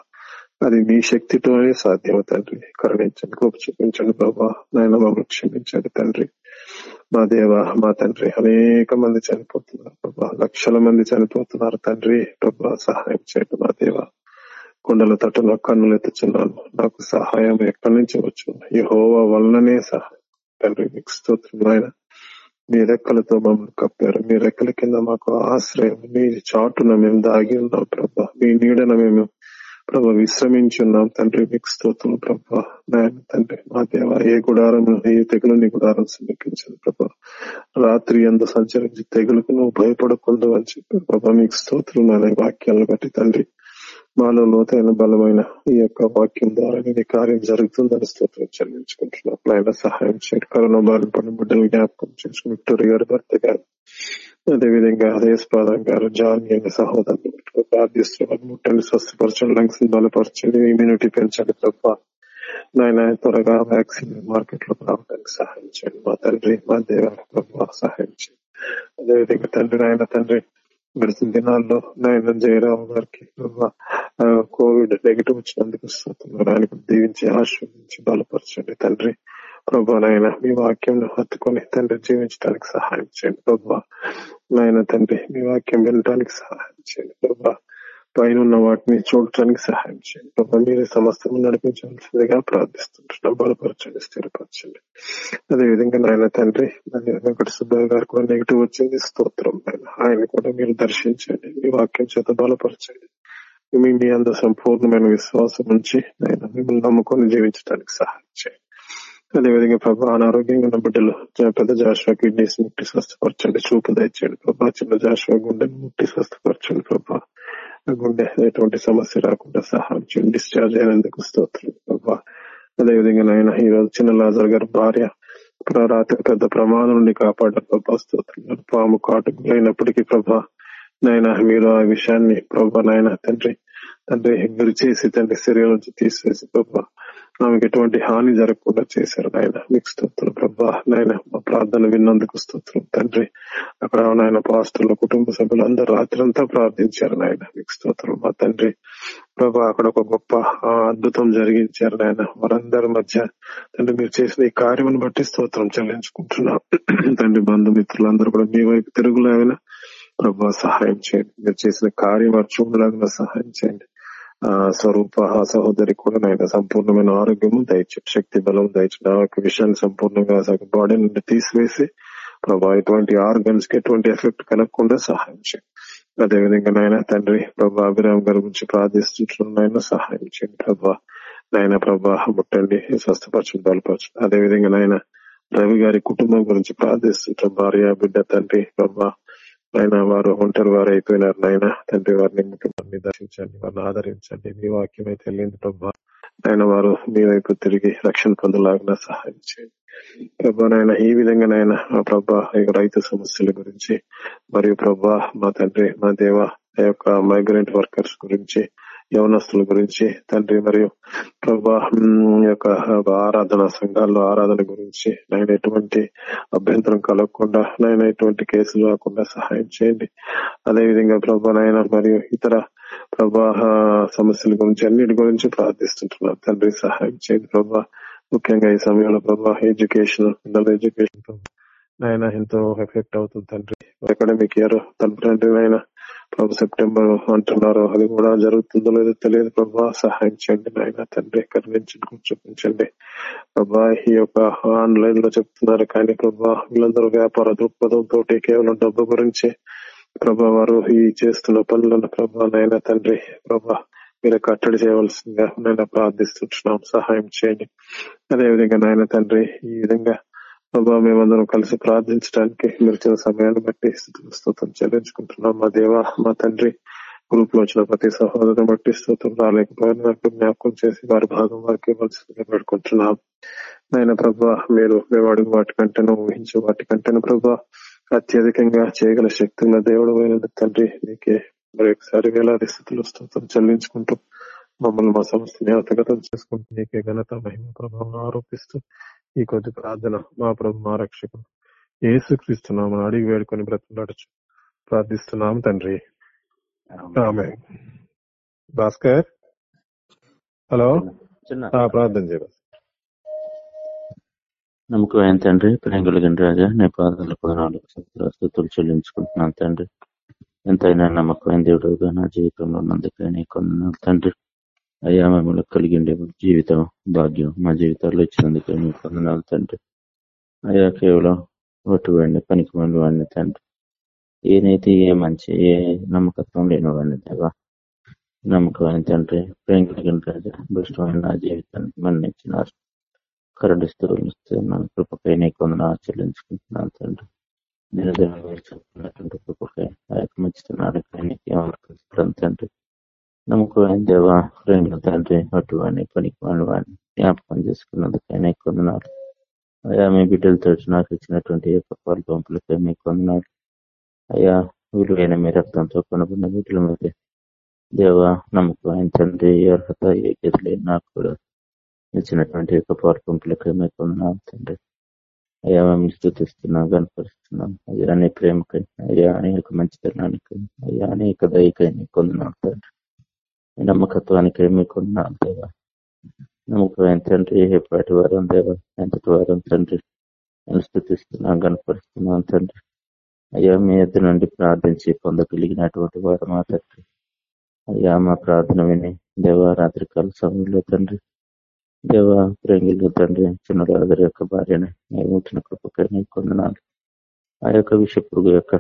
అది మీ శక్తితోనే సాధ్యం తండ్రి. కరుణించండి గొప్ప చూపించండి ప్రభా. నాయన మమ్మల్ని క్షమించండి తండ్రి. మా దేవ మా తండ్రి అనేక మంది చనిపోతున్నారు ప్రభా. లక్షల మంది చనిపోతున్నారు తండ్రి. ప్రభా సహాయం చేయండి మా దేవ. కొండల తట్టులో కన్నులు ఎత్తుచున్నాను. నాకు సహాయం ఎక్కడి నుంచి వచ్చు యహోవా వలననే సహాయం. తండ్రి మీకు స్తోత్రం ఆయన మీ రెక్కలతో మమ్మల్ని కప్పారు. మీ రెక్కల కింద మాకు ఆశ్రయం. మీ చాటున మేము దాగి ఉన్నాం ప్రభా. మీ నీడన మేము ప్రభ విశ్రమించున్నాం తండ్రి మీకు స్తోత్రం ప్రభా. నాయన తండ్రి మా దేవ ఏ గుడారం ఏ తెగులని గుడారం సమీపించదు ప్రభా. రాత్రి ఎంత సంచరించి తెగులకు నువ్వు భయపడకూడదు అని చెప్పి ప్రభా. మీకు స్తోత్రం అనే వాక్యాలను బట్టి తండ్రి మాలో లోతైన బలమైన ఈ యొక్క వాక్యం ద్వారా నీ కార్యం జరుగుతుందని స్తోత్రం చెల్లించుకుంటున్నాం. ఆయన సహాయం చేయండి. కరోనా బారిన పడిన బిడ్డలు జ్ఞాపకం చేసుకుని విక్టోరియా గారి భర్త గారు అదేవిధంగా హృదయస్పాదం గారు జాన్ అనే సహోదరులు పెట్టుకుని ప్రార్థిస్తున్నారు ముట్టండి స్వస్థపరచండి లంగ్స్ బలపరచండి ఇమ్యూనిటీ పెంచండి తప్ప నాయన త్వరగా వ్యాక్సిన్ మార్కెట్లో రావడానికి సహాయం చేయండి. మా తండ్రి మా దేవ ప్రభావ సహాయం చేయండి. అదేవిధంగా తండ్రి నాయన తండ్రి గడిచిన దినాల్లో నాయన జయరావు గారికి కోవిడ్ నెగిటివ్ వచ్చినందుకు స్తోత్రం. దీవించి ఆశ్రయించి బలపరచండి. తండ్రి ప్రభా మీ వాక్యం హత్తుకొని తండ్రి జీవించడానికి సహాయం చేయండి ప్రభా నాయన తండ్రి మీ వాక్యం వినడానికి సహాయం చేయండి ప్రభా పైన ఉన్న వాటిని చూడటానికి సహాయం చేయండి ప్రభా మీరు సమస్తం నడిపించవలసిందిగా ప్రార్థిస్తుంటున్నాం. బలపరచండి స్థిరపరచండి. అదే విధంగా నాయన తండ్రి మరి వెంకట సుబ్బయ్య గారు కూడా నెగిటివ్ వచ్చింది. స్తోత్రం నాయన. ఆయన కూడా మీరు దర్శించండి. మీ వాక్యం చేత బలపరచండి. మీ మీ అంద సంపూర్ణమైన విశ్వాసం నుంచి ఆయన మిమ్మల్ని నమ్ముకొని జీవించడానికి సహాయం చేయండి. అదేవిధంగా ప్రభా అనారోగ్యంగా ఉన్న బిడ్డలు పెద్ద జాషువా కిడ్నీస్ ముట్టి స్వస్థపరచండి చూపు దయచేయండి ప్రభా చిన్న జాషువా గుండె ముట్టి స్వస్థపరచండి ప్రభా గుండె ఎటువంటి సమస్య రాకుండా సహాయం చేయండి డిశ్చార్జ్ అయినందుకు స్తోత్రం ప్రభా అదేవిధంగా నాయన ఈ రోజు చిన్న లాజర్ గారి భార్య ప్ర- రాత్రి పెద్ద ప్రమాదం నుండి కాపాడారు ప్రభా స్తోత్రం పాము కాటుకు అయినప్పటికీ ప్రభా నాయన మీరు ఆ విషయాన్ని ప్రభా నాయన తండ్రి తండ్రి గురి చేసి తండ్రి శరీరం నుంచి తీసివేసి ప్రభా ఆమెకి ఎటువంటి హాని జరగకుండా చేశారు నాయన. మీకు స్తోత్రులు ప్రభా నాయన మా ప్రార్థన విన్నందుకు స్తోత్రం తండ్రి. అక్కడ నాయన పాస్టర్ల కుటుంబ సభ్యులు అందరు రాత్రంతా ప్రార్థించారు నాయన. మీకు స్తోత్రం మా తండ్రి. ప్రభా అక్కడ ఒక గొప్ప ఆ, అద్భుతం జరిగించారు నాయన. వారందరి మధ్య తండ్రి మీరు చేసిన ఈ కార్యమును బట్టి స్తోత్రం చెల్లించుకుంటున్నాం. తండ్రి బంధుమిత్రులందరూ కూడా మీ వైపు తిరుగులాగిన ప్రభా సహాయం చేయండి. మీరు చేసిన కార్యం వారు చూడలాగిన సహాయం చేయండి. స్వరూప సహోదరి కూడా నాయన సంపూర్ణమైన ఆరోగ్యము దయచు శక్తి బలం దయచు ఆ యొక్క విషయాన్ని సంపూర్ణంగా బాడీ నుండి తీసివేసి ప్రభా ఎటువంటి ఆర్గన్స్కి ఎటువంటి ఎఫెక్ట్ కలగకుండా సహాయం చేయండి. అదేవిధంగా నాయన తండ్రి ప్రభా అభిరామ్ గారి గురించి ప్రార్థిస్తుంటున్నాం నాయన సహాయం చేయండి ప్రభా. నాయన ప్రభా ముట్టండి స్వస్థపరచు బలపరచండి. అదేవిధంగా నాయన రవి గారి కుటుంబం గురించి ప్రార్థిస్తుంటాం భార్య బిడ్డ తండ్రి ప్రభా ఆయన వారు ఒంటరి వారు అయిపోయినారు నాయన. తండ్రి వారిని కుటుంబాన్ని దర్శించండి వారిని ఆదరించండి. మీ వాక్యం అయితే వెళ్ళింది ప్రభా. ఆయన వారు మీ వైపు తిరిగి రక్షణ పొందలాగా సహాయం చేయండి. ప్రభా నాయన ఈ విధంగా నాయన మా ప్రభా యొక్క రైతు సమస్యల గురించి మరియు ప్రభా మా తండ్రి మా దేవ ఆ యొక్క మైగ్రెంట్ వర్కర్స్ గురించి యవనస్తుల గురించి తండ్రి మరియు ప్రభా యొక్క ఆరాధన సంఘాల్లో ఆరాధన గురించి నేను ఎటువంటి అభ్యంతరం కలగకుండా నేను ఎటువంటి కేసులు రాకుండా సహాయం చేయండి. అదే విధంగా ప్రభా నాయన మరియు ఇతర ప్రభా సమస్యల గురించి అన్నిటి గురించి ప్రార్థిస్తుంటున్నాను. తండ్రి సహాయం చేయండి ప్రభా. ముఖ్యంగా ఈ సమయంలో ప్రభా ఎడ్యుకేషన్ పిల్లల ఎడ్యుకేషన్ నాయన ఎంతో ఎఫెక్ట్ అవుతుంది తండ్రి. అకాడమిక్ ఇయర్ తండ్రి తండ్రి నాయన? ప్రభు సెప్టెంబర్ అంటున్నారు అది కూడా జరుగుతుందో లేదో తెలియదు ప్రభా. సహాయం చేయండి నాయన తండ్రి కనిపించండి చూపించండి. ప్రభా ఈ యొక్క ఆన్లైన్లో చెప్తున్నారు కానీ ప్రభా వీళ్ళందరూ వ్యాపార దృక్పథంతో కేవలం డబ్బు గురించి ప్రభా వారు ఈ చేస్తున్న పనులను ప్రభా నాయన తండ్రి ప్రభా మీరు కట్టడి చేయవలసిందిగా నేను ప్రార్థిస్తున్నాం సహాయం చేయండి. అదేవిధంగా నాయన తండ్రి ఈ విధంగా ప్రభా మేమందరం కలిసి ప్రార్థించడానికి మీరు ఇచ్చిన సమయాన్ని బట్టి స్తోత్రం చెల్లించుకుంటున్నాం. మా దేవ మా తండ్రి గ్రూప్లో వచ్చిన ప్రతి సహోదరుని బట్టి స్తోత్రం రాలేకపోయిన వారికి జ్ఞాపకం చేసి వారి భాగం వారికి ఇవ్వాల్సిందిగా పెట్టుకుంటున్నాం నాయన ప్రభా మీరు మేము అడుగు వాటికంటేనూ ఊహించే వాటికంటేను ప్రభా అత్యధికంగా చేయగల శక్తి ఉన్న దేవుడు అయిన తండ్రి నీకే మరి ఒకసారి వేలాది స్థితులు స్తోత్రం చెల్లించుకుంటూ మమ్మల్ని మా సంస్థని అతగతం చేసుకుంటూ నీకే ఘనత మహిమ ప్రభావం ఆరోపిస్తూ ఈ కొద్ది ప్రార్థన మా ప్రభు మా రక్షకుడు. ఏసుక్రీస్తున్నామని అడిగి వేడుకొని బ్రతులాడచ్చు ప్రార్థిస్తున్నాం తండ్రి. ఆమె భాస్కర్? హలో? ప్రార్థన చేయ
నమ్మకమైన తండ్రి ప్రేమ కలిగిన రాజా నీ పాదాల పదనాలు స్థుతులు చెల్లించుకుంటున్నాను తండ్రి. ఎంతైనా నమ్మకమైన దేవుడుగా నా జీవితంలో ఉన్నందుకే నీ కొందనాలు తండ్రి. అయ్యా మమ్మల్ని కలిగి ఉండే జీవితం భాగ్యం మా జీవితాల్లో ఇచ్చినందుకు మీకు కొందనాలు తండ్రి. అయ్యా కేవలం ఒట్టు వాడిని పనికి వాడిని తండ్రి. ఏనైతే ఏ మంచి ఏ నమ్మకత్వం లేని వాడిని దేవా నమ్మకమైన తండ్రి ప్రేమ కలిగిన రాజా భ్రష్టమైన నా జీవితాన్ని మన్నించినారు. కరుడిస్తూ నా కృపకై నీ కొందరు ఆచరించుకుంటున్నాను తండ్రి. నేను మీరు చెప్తున్నటువంటి కృపకై ఆ యొక్క మంచి మంచితనాలు తండ్రి. నమ్మకమైన దేవ ప్రేమ తండ్రి అటువంటి పనికి వాడిని జ్ఞాపకం చేసుకున్నందుకైనా కొందనాలు అయ్యా మీ బిడ్డలతో నాకు ఇచ్చినటువంటి యొక్క పాలు పంపులకై మీ కొందనాలు అయ్యా విలువైన మీ రక్తంతో కొనబడిన బిడ్డల మీద దేవ నమ్మకమైన తండ్రి ఏ అర్హత ఏ లేని నాకు కూడా ఇచ్చినటువంటి యొక్క పాలు పంపులకై మీ కొందనాలు తండ్రి. అయ్యా మేము స్థుతిస్తున్నాం కనపరుస్తున్నాం అయ్యా అనే ప్రేమకై అయ్యా అనేక మంచితనానికి అయ్యా అనేక దయకై నీ కొందనాలు తండ్రి. నమ్మకత్వానికి మీ కొందనాలు దేవా నమ్మకమైన తండ్రి ఎప్పటి వారం దేవా? ఎంతటి వారం తండ్రి? నేను స్థుతిస్తున్నాం కనపరుస్తున్నాను తండ్రి. అయ్యా మీ ఎద్దు నుండి ప్రార్థించి పొందగలిగినటువంటి వారు మా తండ్రి? అయ్యా మా ప్రార్థన విని దేవా రాత్రి కాల సమయంలో తండ్రి దేవ ప్రేంగిలో తండ్రి చిన్నరాజు యొక్క భార్యని నియమించిన కృపకై కొందనాలు ఆ యొక్క విషపురుగు యొక్క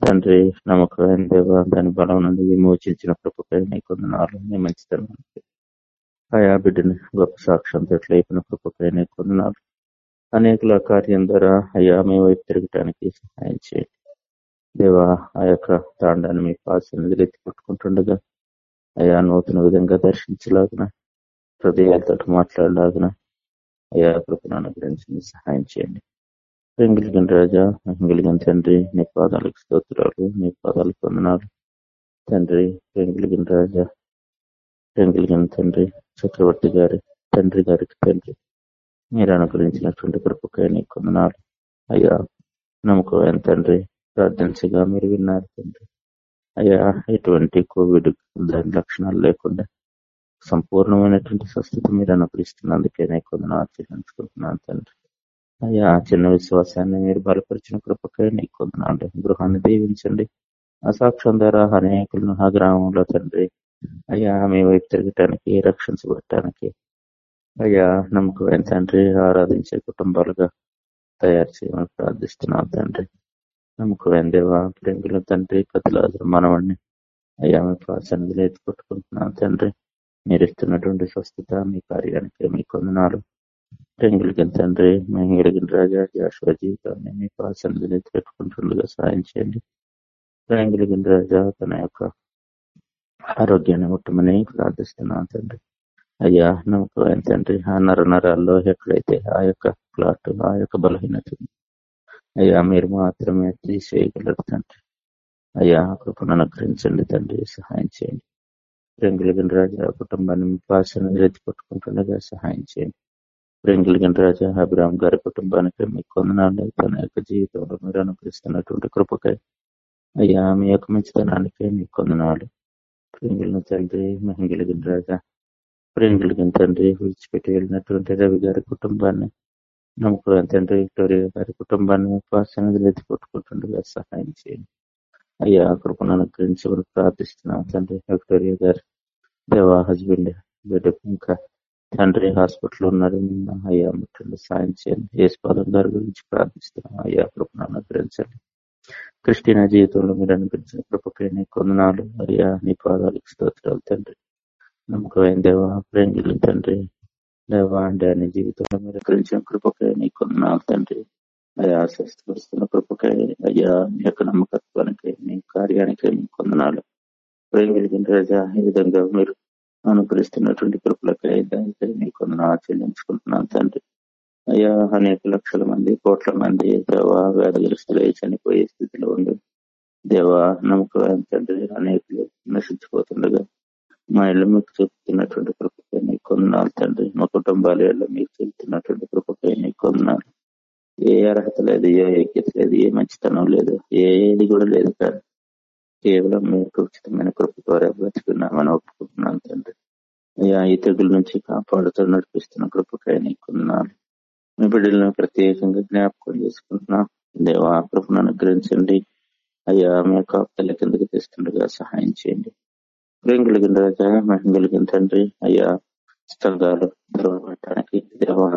తండ్రి నమ్మకమైన దేవ దాని బలం నుండి విమోచించిన కృపకై నీకు నాలుగు నీ మంచితనానికి ఆయా బిడ్డని గొప్ప సాక్ష్యంతో లేపిన కృపకై నీకు కొందనాలు అనేకుల కార్యం ద్వారా అయ్యా మీ వైపు తిరగటానికి సహాయం చేయండి. దేవా ఆ యొక్క తాండాన్ని మీ పాసన్ని ఎత్తి పట్టుకుంటుండగా నూతన విధంగా దర్శించలాగిన హృదయాలతో మాట్లాడలాగిన అయా కృపను అనుగ్రహించింది సహాయం చేయండి. ఎంగిలిగిన రాజా. ఎంగిలిగిన తండ్రి నీ పాదాలకు స్తోత్రాలు నీ పాదాలకు వందనాలు. తండ్రి ఎంగిలిగిన రాజా. ఎంగిలిగిన తండ్రి చక్రవర్తి గారి తండ్రి గారికి తండ్రి. మీరు అనుగ్రహించినటువంటి కృపకాయ నీ కొందనాలు అయ్యా నమ్మకమైన తండ్రి ప్రార్థించగా మీరు విన్నారు తండ్రి. అయ్యా ఎటువంటి కోవిడ్ దాని లక్షణాలు లేకుండా సంపూర్ణమైనటువంటి స్వస్థత మీరు అనుగ్రహిస్తున్నందుకే నేను కొందరు ఆచరించుకుంటున్నాను తండ్రి. అయ్యా చిన్న విశ్వాసాన్ని మీరు బలపరిచిన కృపకే నీకు కొందనాలు గృహాన్ని దీవించండి. ఆ సాక్ష్యం ద్వారా అనేకులను ఆ గ్రామంలో తండ్రి అయ్యా మీ వైపు తిరగటానికి రక్షించబడటానికి అయ్యా నమ్మకమైన తండ్రి ఆరాధించే కుటుంబాలుగా తయారు చేయమని ప్రార్థిస్తున్నాం తండ్రి. నమ్మకమైన దేవ ప్రేమికుల తండ్రి కథలాదు మనవాడిని అయ్యా మీ ప్రాసన్నిధిలో ఎత్తుకొట్టుకుంటున్నాం తండ్రి. మీరు ఇస్తున్నటువంటి స్వస్థత మీ కార్యానికి మీ కొందనాలు ప్రేమికులకి తండ్రి మేము రాజా జాషువ జీవితాన్ని మీ ప్రాసన్నిధిలో ఎత్తుపెట్టుకుంటుండగా సాయం చేయండి. ప్రేమికులకి రాజా తన యొక్క ఆరోగ్యాన్ని ముట్టమని ప్రార్థిస్తున్నాం తండ్రి. అయ్యా నమ్మకమైన తండ్రి ఆ నర నరాల్లో ఎక్కడైతే ఆ యొక్క ప్లాట్ ఆ యొక్క బలహీనత అయ్యా మీరు మాత్రమే తీసేయగలరు తండ్రి. అయ్యా కృపను అనుగ్రహించండి తండ్రి సహాయం చేయండి. రంగులగిన రాజా కుటుంబాన్ని పాసన ఎత్తి పట్టుకుంటుండగా సహాయం చేయండి. ప్రింగులగిన రాజా అభిరామ్ గారి కుటుంబానికి మీకు కొందనాలు తన యొక్క జీవితంలో మీరు అనుగ్రహిస్తున్నటువంటి కృపకై అయ్యా మీ యొక్క మంచితనానికి మీ కొందనాలు ప్రింగుల తండ్రి మహిళగిన రాజా ప్రేమికులకి తండ్రి విడిచిపెట్టి వెళ్ళినటువంటి రవి గారి కుటుంబాన్ని నమ్మకం తండ్రి విక్టోరియా గారి కుటుంబాన్ని సన్నిధిలో ఎత్తి కొట్టుకుంటుండగా సహాయం చేయండి. అయ్యా కృపను అనుగ్రహించమని ప్రార్థిస్తున్నాం తండ్రి విక్టోరియా గారి. దేవా హస్బెండ్ బిడ్డకు ఇంకా తండ్రి హాస్పిటల్ ఉన్నారు అయ్యా ముట్టండి సాయం చేయండి. యేసుపాదం గారి గురించి ప్రార్థిస్తున్నాం. అయ్యా కృపను అనుగ్రహించండి క్రిస్టియన్ జీవితంలో మీరు అనిపించిన కృపకై నీ కొందనాలు. అయ్యా నీ పాదాలకు స్తోత్రాలు తండ్రి. నమ్మకమైన దేవ ప్రేంగులు తండ్రి. దేవా అంటే ఆయన జీవితంలో మీరు గ్రహించిన కృపకై నీ కొందనాలు తండ్రి. అయ్యా వస్తున్న కృపకే అయ్యా మీ యొక్క నమ్మకత్వానికి మీ కార్యానికి నీ కొందనాలు. ప్రేంగులు రాజా ఈ విధంగా మీరు అనుకరిస్తున్నటువంటి కృపలకై దానికై మీ కొందన చెల్లించుకుంటున్నాను తండ్రి. అయ్యా అనేక లక్షల మంది కోట్ల మంది దేవ వ్యాధగ్రస్తులై చనిపోయే స్థితిలో ఉంది దేవ నమ్మకం తండ్రి అనేకులు నశించిపోతుండగా మా ఇళ్ళు మీకు చెప్తున్నటువంటి కృపకై నీ కొన్నాళ్ళు తండ్రి. మా కుటుంబాల ఇళ్ళు మీకు చెప్తున్నటువంటి కృపకై నీ కొన్నాళ్ళు ఏ అర్హత లేదు ఏ ఐక్యత లేదు ఏ మంచితనం లేదు ఏది కూడా లేదు కానీ కేవలం మీకు ఉచితమైన కృప ద్వారా బ్రతుకున్నామని ఒప్పుకుంటున్నాను తండ్రి. అయ్యా ఈ తెగుల నుంచి కాపాడుతూ నడిపిస్తున్న కృపకై నీకున్నాను. కొన్నాళ్ళు మీ బిడ్డలను ప్రత్యేకంగా జ్ఞాపకం చేసుకుంటున్నా. దేవా కృపను అనుగ్రహించండి. అయ్యా మీ కాపుతల కిందకి తెస్తుండగా సహాయం చేయండి. ప్రేమ కలిగిన రాజా మహిమ కలిగిన తండ్రి అయ్యా స్థలాలు తెరవబట్టడానికి దేవా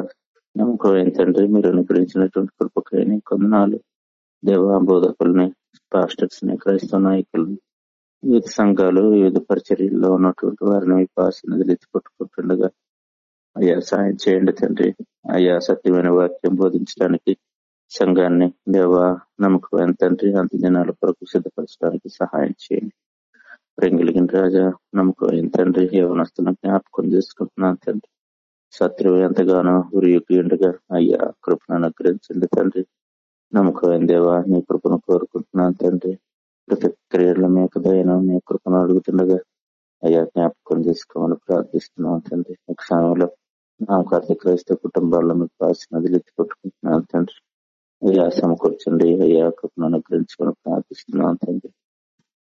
నమ్మకమైన తండ్రి? మీరు అనుగ్రహించినటువంటి కృపకైన కొందనాలు దేవా బోధకుల్ని పాస్టర్స్ని క్రైస్తవ నాయకులు వివిధ సంఘాలు వివిధ పరిచర్యల్లో ఉన్నటువంటి వారిని మీ పాసనది ఎత్తిపట్టుకుంటుండగా అయ్యా సాయం చేయండి తండ్రి. అయ్యా సత్యమైన వాక్యం బోధించడానికి సంఘాన్ని దేవా నమ్మకమైన తండ్రి అంత జనాల కొరకు సిద్ధపరచడానికి సహాయం చేయండి. ప్రేంగిలిగిన రాజా నమ్మకమైన తండ్రి యవనస్తున్న జ్ఞాపకం చేసుకుంటున్నాను తండ్రి. శత్రువు ఎంతగానో ఉరికి ఉండగా అయ్యా కృపను అనుగ్రహించండి తండ్రి. నమ్మకమైన దేవా నీ కృపను కోరుకుంటున్నాను తండ్రి. ప్రతి క్రియలు మేక దయను నీ కృపను అడుగుతుండగా అయ్యా జ్ఞాపకం తీసుకోమని ప్రార్థిస్తున్నాం తండ్రి. క్షణంలో నా కార్తీ క్రైస్తవ కుటుంబాల్లో మీకు రాసిన వదిలిత్తి కొట్టుకుంటున్నాను తండ్రి. అయ్యా సమకూర్చండి. అయ్యా కృపను అనుగ్రహించుకొని ప్రార్థిస్తున్నాను తండ్రి.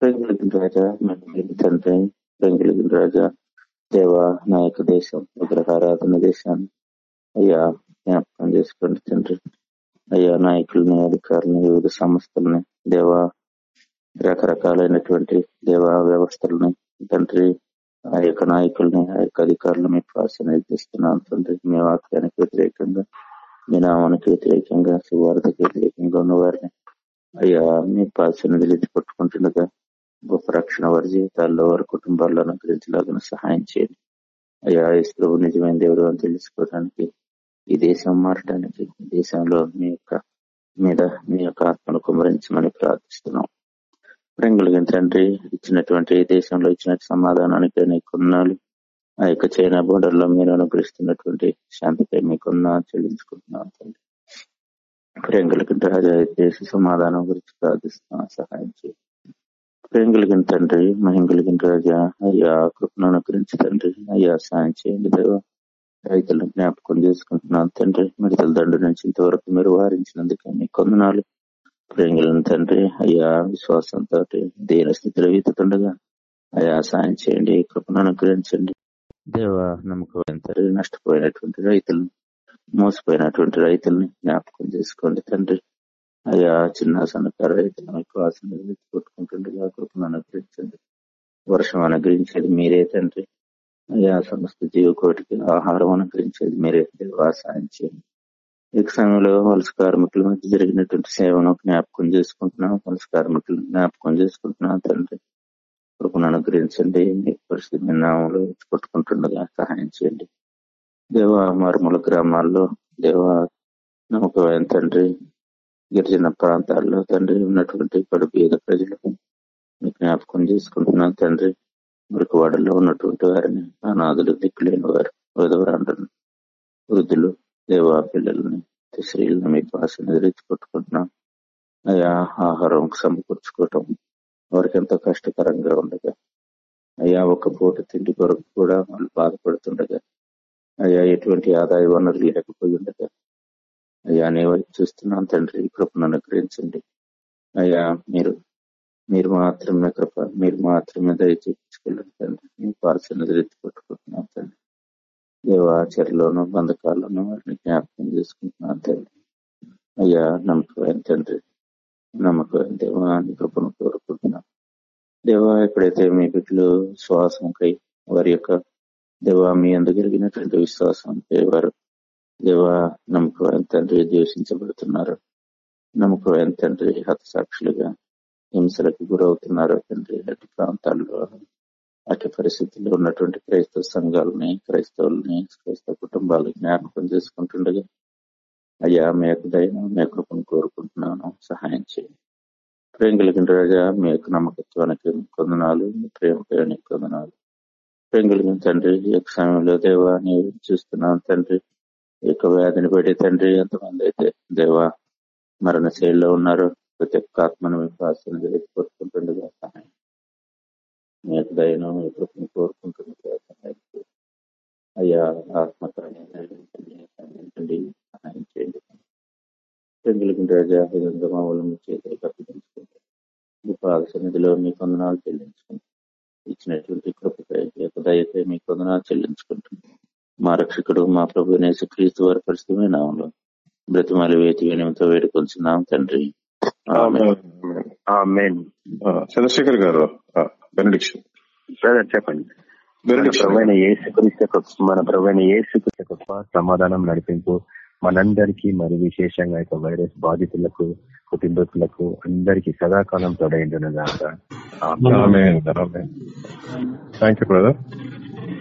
ప్రేంగులగిన రాజా మేము తండ్రి. ప్రేంగులగిన రాజా దేవా నా యొక్క దేశం విగ్రహారాధన దేశాన్ని. అయ్యా జ్ఞాపకం చేసుకోండి తండ్రి. అయ్యా నాయకుల్ని అధికారులని వివిధ సంస్థలని దేవా రకరకాలైనటువంటి దేవా వ్యవస్థలని తండ్రి ఆ యొక్క నాయకుల్ని ఆ యొక్క అధికారులు మీ ప్రాసనిస్తున్నాను తండ్రి. మీ వాక్యానికి వ్యతిరేకంగా మీ నామానికి వ్యతిరేకంగా సువార్తకి వ్యతిరేకంగా ఉన్న వారిని అయ్యా మీ ప్రాసన్నిధులు ఎత్తి పట్టుకుంటుండగా గొప్ప రక్షణ వారి జీవితాల్లో వారి కుటుంబాల్లో అనుగ్రహించలాగిన సహాయం చేయండి. అయ్యా యేసు నిజమైన దేవుడు అని తెలుసుకోవడానికి ఈ దేశం మారటానికి దేశంలో మీ యొక్క మీద మీ యొక్క ఆత్మను కుమరించమని ప్రార్థిస్తున్నాం. ప్రింగులగిన తండ్రి ఇచ్చినటువంటి ఈ దేశంలో ఇచ్చిన సమాధానానికి నీకు ఆ యొక్క చైనా బోర్డర్లో మీరు అనుగ్రహిస్తున్నటువంటి శాంతిపై మీకున్న చెల్లించుకుంటున్నాం తండ్రి. ప్రేంగులకి రాజా దేశ సమాధానం గురించి ప్రార్థిస్తున్నా సహాయం చేయండి ప్రేంగులగిన తండ్రి మహింగులగిన రాజా అయ్యా కృపను అనుగ్రహించి తండ్రి అయ్యా సాయం చేయండి దేవా. రైతులను జ్ఞాపకం చేసుకుంటున్నాను. తండ్రి మిడతల దండు నుంచి ఇంతవరకు మీరు వారించినందుకే మీ కొందనాలు. ప్రేంగులను తండ్రి అయ్యా విశ్వాసంతో దీన స్థితిలో ఈతుండగా అయ్యా సాయం చేయండి కృపను అనుగ్రహించండి. దేవ నమ్మకం తండ్రి నష్టపోయినటువంటి రైతులను మోసపోయినటువంటి రైతుల్ని జ్ఞాపకం చేసుకోండి తండ్రి. అయ్యా చిన్న సన్నకారు రైతులు మీకు ఆసన కొట్టుకుంటుండగా కృపను అనుగ్రహించండి. వర్షం అనుగ్రహించేది మీరే తండ్రి. అయ్యా సమస్త జీవకోటికి ఆహారం అనుకరించేది మీరే. దేవా సాయం చేయండి. ఈ సమయంలో వలస కార్మికుల మధ్య జరిగినటువంటి సేవను జ్ఞాపకం చేసుకుంటున్నాం వలస కార్మికులు జ్ఞాపకం చేసుకుంటున్నాం తండ్రి. కృపను అనుగ్రహించండి. పరిస్థితి నామంలో పట్టుకుంటుండగా సహాయం చేయండి. దేవ మారుమూల గ్రామాల్లో దేవ నమ్మకమైన తండ్రి గిరిజన ప్రాంతాల్లో తండ్రి ఉన్నటువంటి కడుపు పేద ప్రజలకు జ్ఞాపకం చేసుకుంటున్నాం తండ్రి. మురికివాడలో ఉన్నటువంటి వారిని అనాథులు దిక్కులేని వారు విధవరాండ్రని వృద్ధులు దేవా పిల్లల్ని స్త్రీలను మీ పాసను ఎదురెత్తి అయ్యా ఆహారం సమకూర్చుకోవటం వారికి ఎంతో కష్టకరంగా ఉండగా. అయ్యా ఒక పూట తిండి కొరకు కూడా వాళ్ళు బాధపడుతుండగా. అయ్యా ఎటువంటి ఆదాయ వనరులు లేకపోయి ఉండగా. అయ్యా నీ వైపు చూస్తున్నాను తండ్రి కృపను అనుగ్రహించండి. అయ్యా మీరు మీరు మాత్రమే కృప మీరు మాత్రమే దయచేసి చూపించుకెళ్ళండి తండ్రి మీ పార్సల్ ఎదురెత్తి కొట్టుకుంటున్నాం తండ్రి దేవాచరలోను బంధకాలను వారిని జ్ఞాపకం చేసుకుంటున్నాను తండ్రి. అయ్యా నమ్మకమైన తండ్రి నమ్మకమైన దేవా నీ కృపను కోరుకుంటున్నాను దేవా ఎప్పుడైతే మీ బిడ్డలు శ్వాసంకై వారి యొక్క దేవా మీ అందగలిగినటువంటి విశ్వాసంపై వారు దేవా నమ్మకమైన తండ్రి ద్వేషించబడుతున్నారు నమ్మకమైన తండ్రి హతసాక్షులుగా హింసలకు గురవుతున్నారు తండ్రి అటు ప్రాంతాల్లో అటు పరిస్థితుల్లో ఉన్నటువంటి క్రైస్తవ సంఘాలని క్రైస్తవుల్ని క్రైస్తవ కుటుంబాలు జ్ఞాపకం చేసుకుంటుండగా అయ్యా మీ యొక్క దయను మీ యొక్క కృపను కోరుకుంటున్నాను. సహాయం చేయండి. ప్రేమ కలిగిన రాజా మీ యొక్క నమ్మకత్వానికి కొందనాలు మీ ప్రేమకి కొందనాలు ప్రేమ కలిగిన తండ్రి ఈ యొక్క సమయంలో దేవా నీవు చూస్తున్నాను తండ్రి ఈ యొక్క వ్యాధిని పడే తండ్రి ఎంతమంది అయితే దేవా మరణ శైలిలో ఉన్నారు ప్రతి ఒక్క ఆత్మను మీకు ప్రాసన సహాయం మీ యొక్క దయను మీ కృపను కోరుకుంటుండగా సహాయం చేయండి. అయ్యా ఆత్మకార్యండి సహాయం చేయండి. పెంగులకి రాజా విధంగా మామూలు మీ చేతులు కప్పించుకుంటాం మీ పాద సన్నిధిలో మీ కొందనాలు చెల్లించుకుంటాం ఇచ్చినటువంటి కృపకై యొక్క దయకై మీ కొందనాలు చెల్లించుకుంటాం మా రక్షకుడు మా ప్రభు నేసు క్రీస్తు వారి పరిస్థితి నామంలో బ్రతిమాలి వేతి వినిమితో వేడుకొంచున్నాం తండ్రి.
చంద్రశేఖర్ గారు బెనడిక్షన్
బ్రదర్ చెప్పండి. ప్రవైన యొక్క- మన ప్రవైన యొక్క కృప, సమాధానం నడిపింపు మనందరికీ మరి విశేషంగా యొక్క వైరస్ బాధితులకు కుటుంబీకులకు అందరికీ సదాకాలం తొడైండును ఆమేన్.
Thank you brother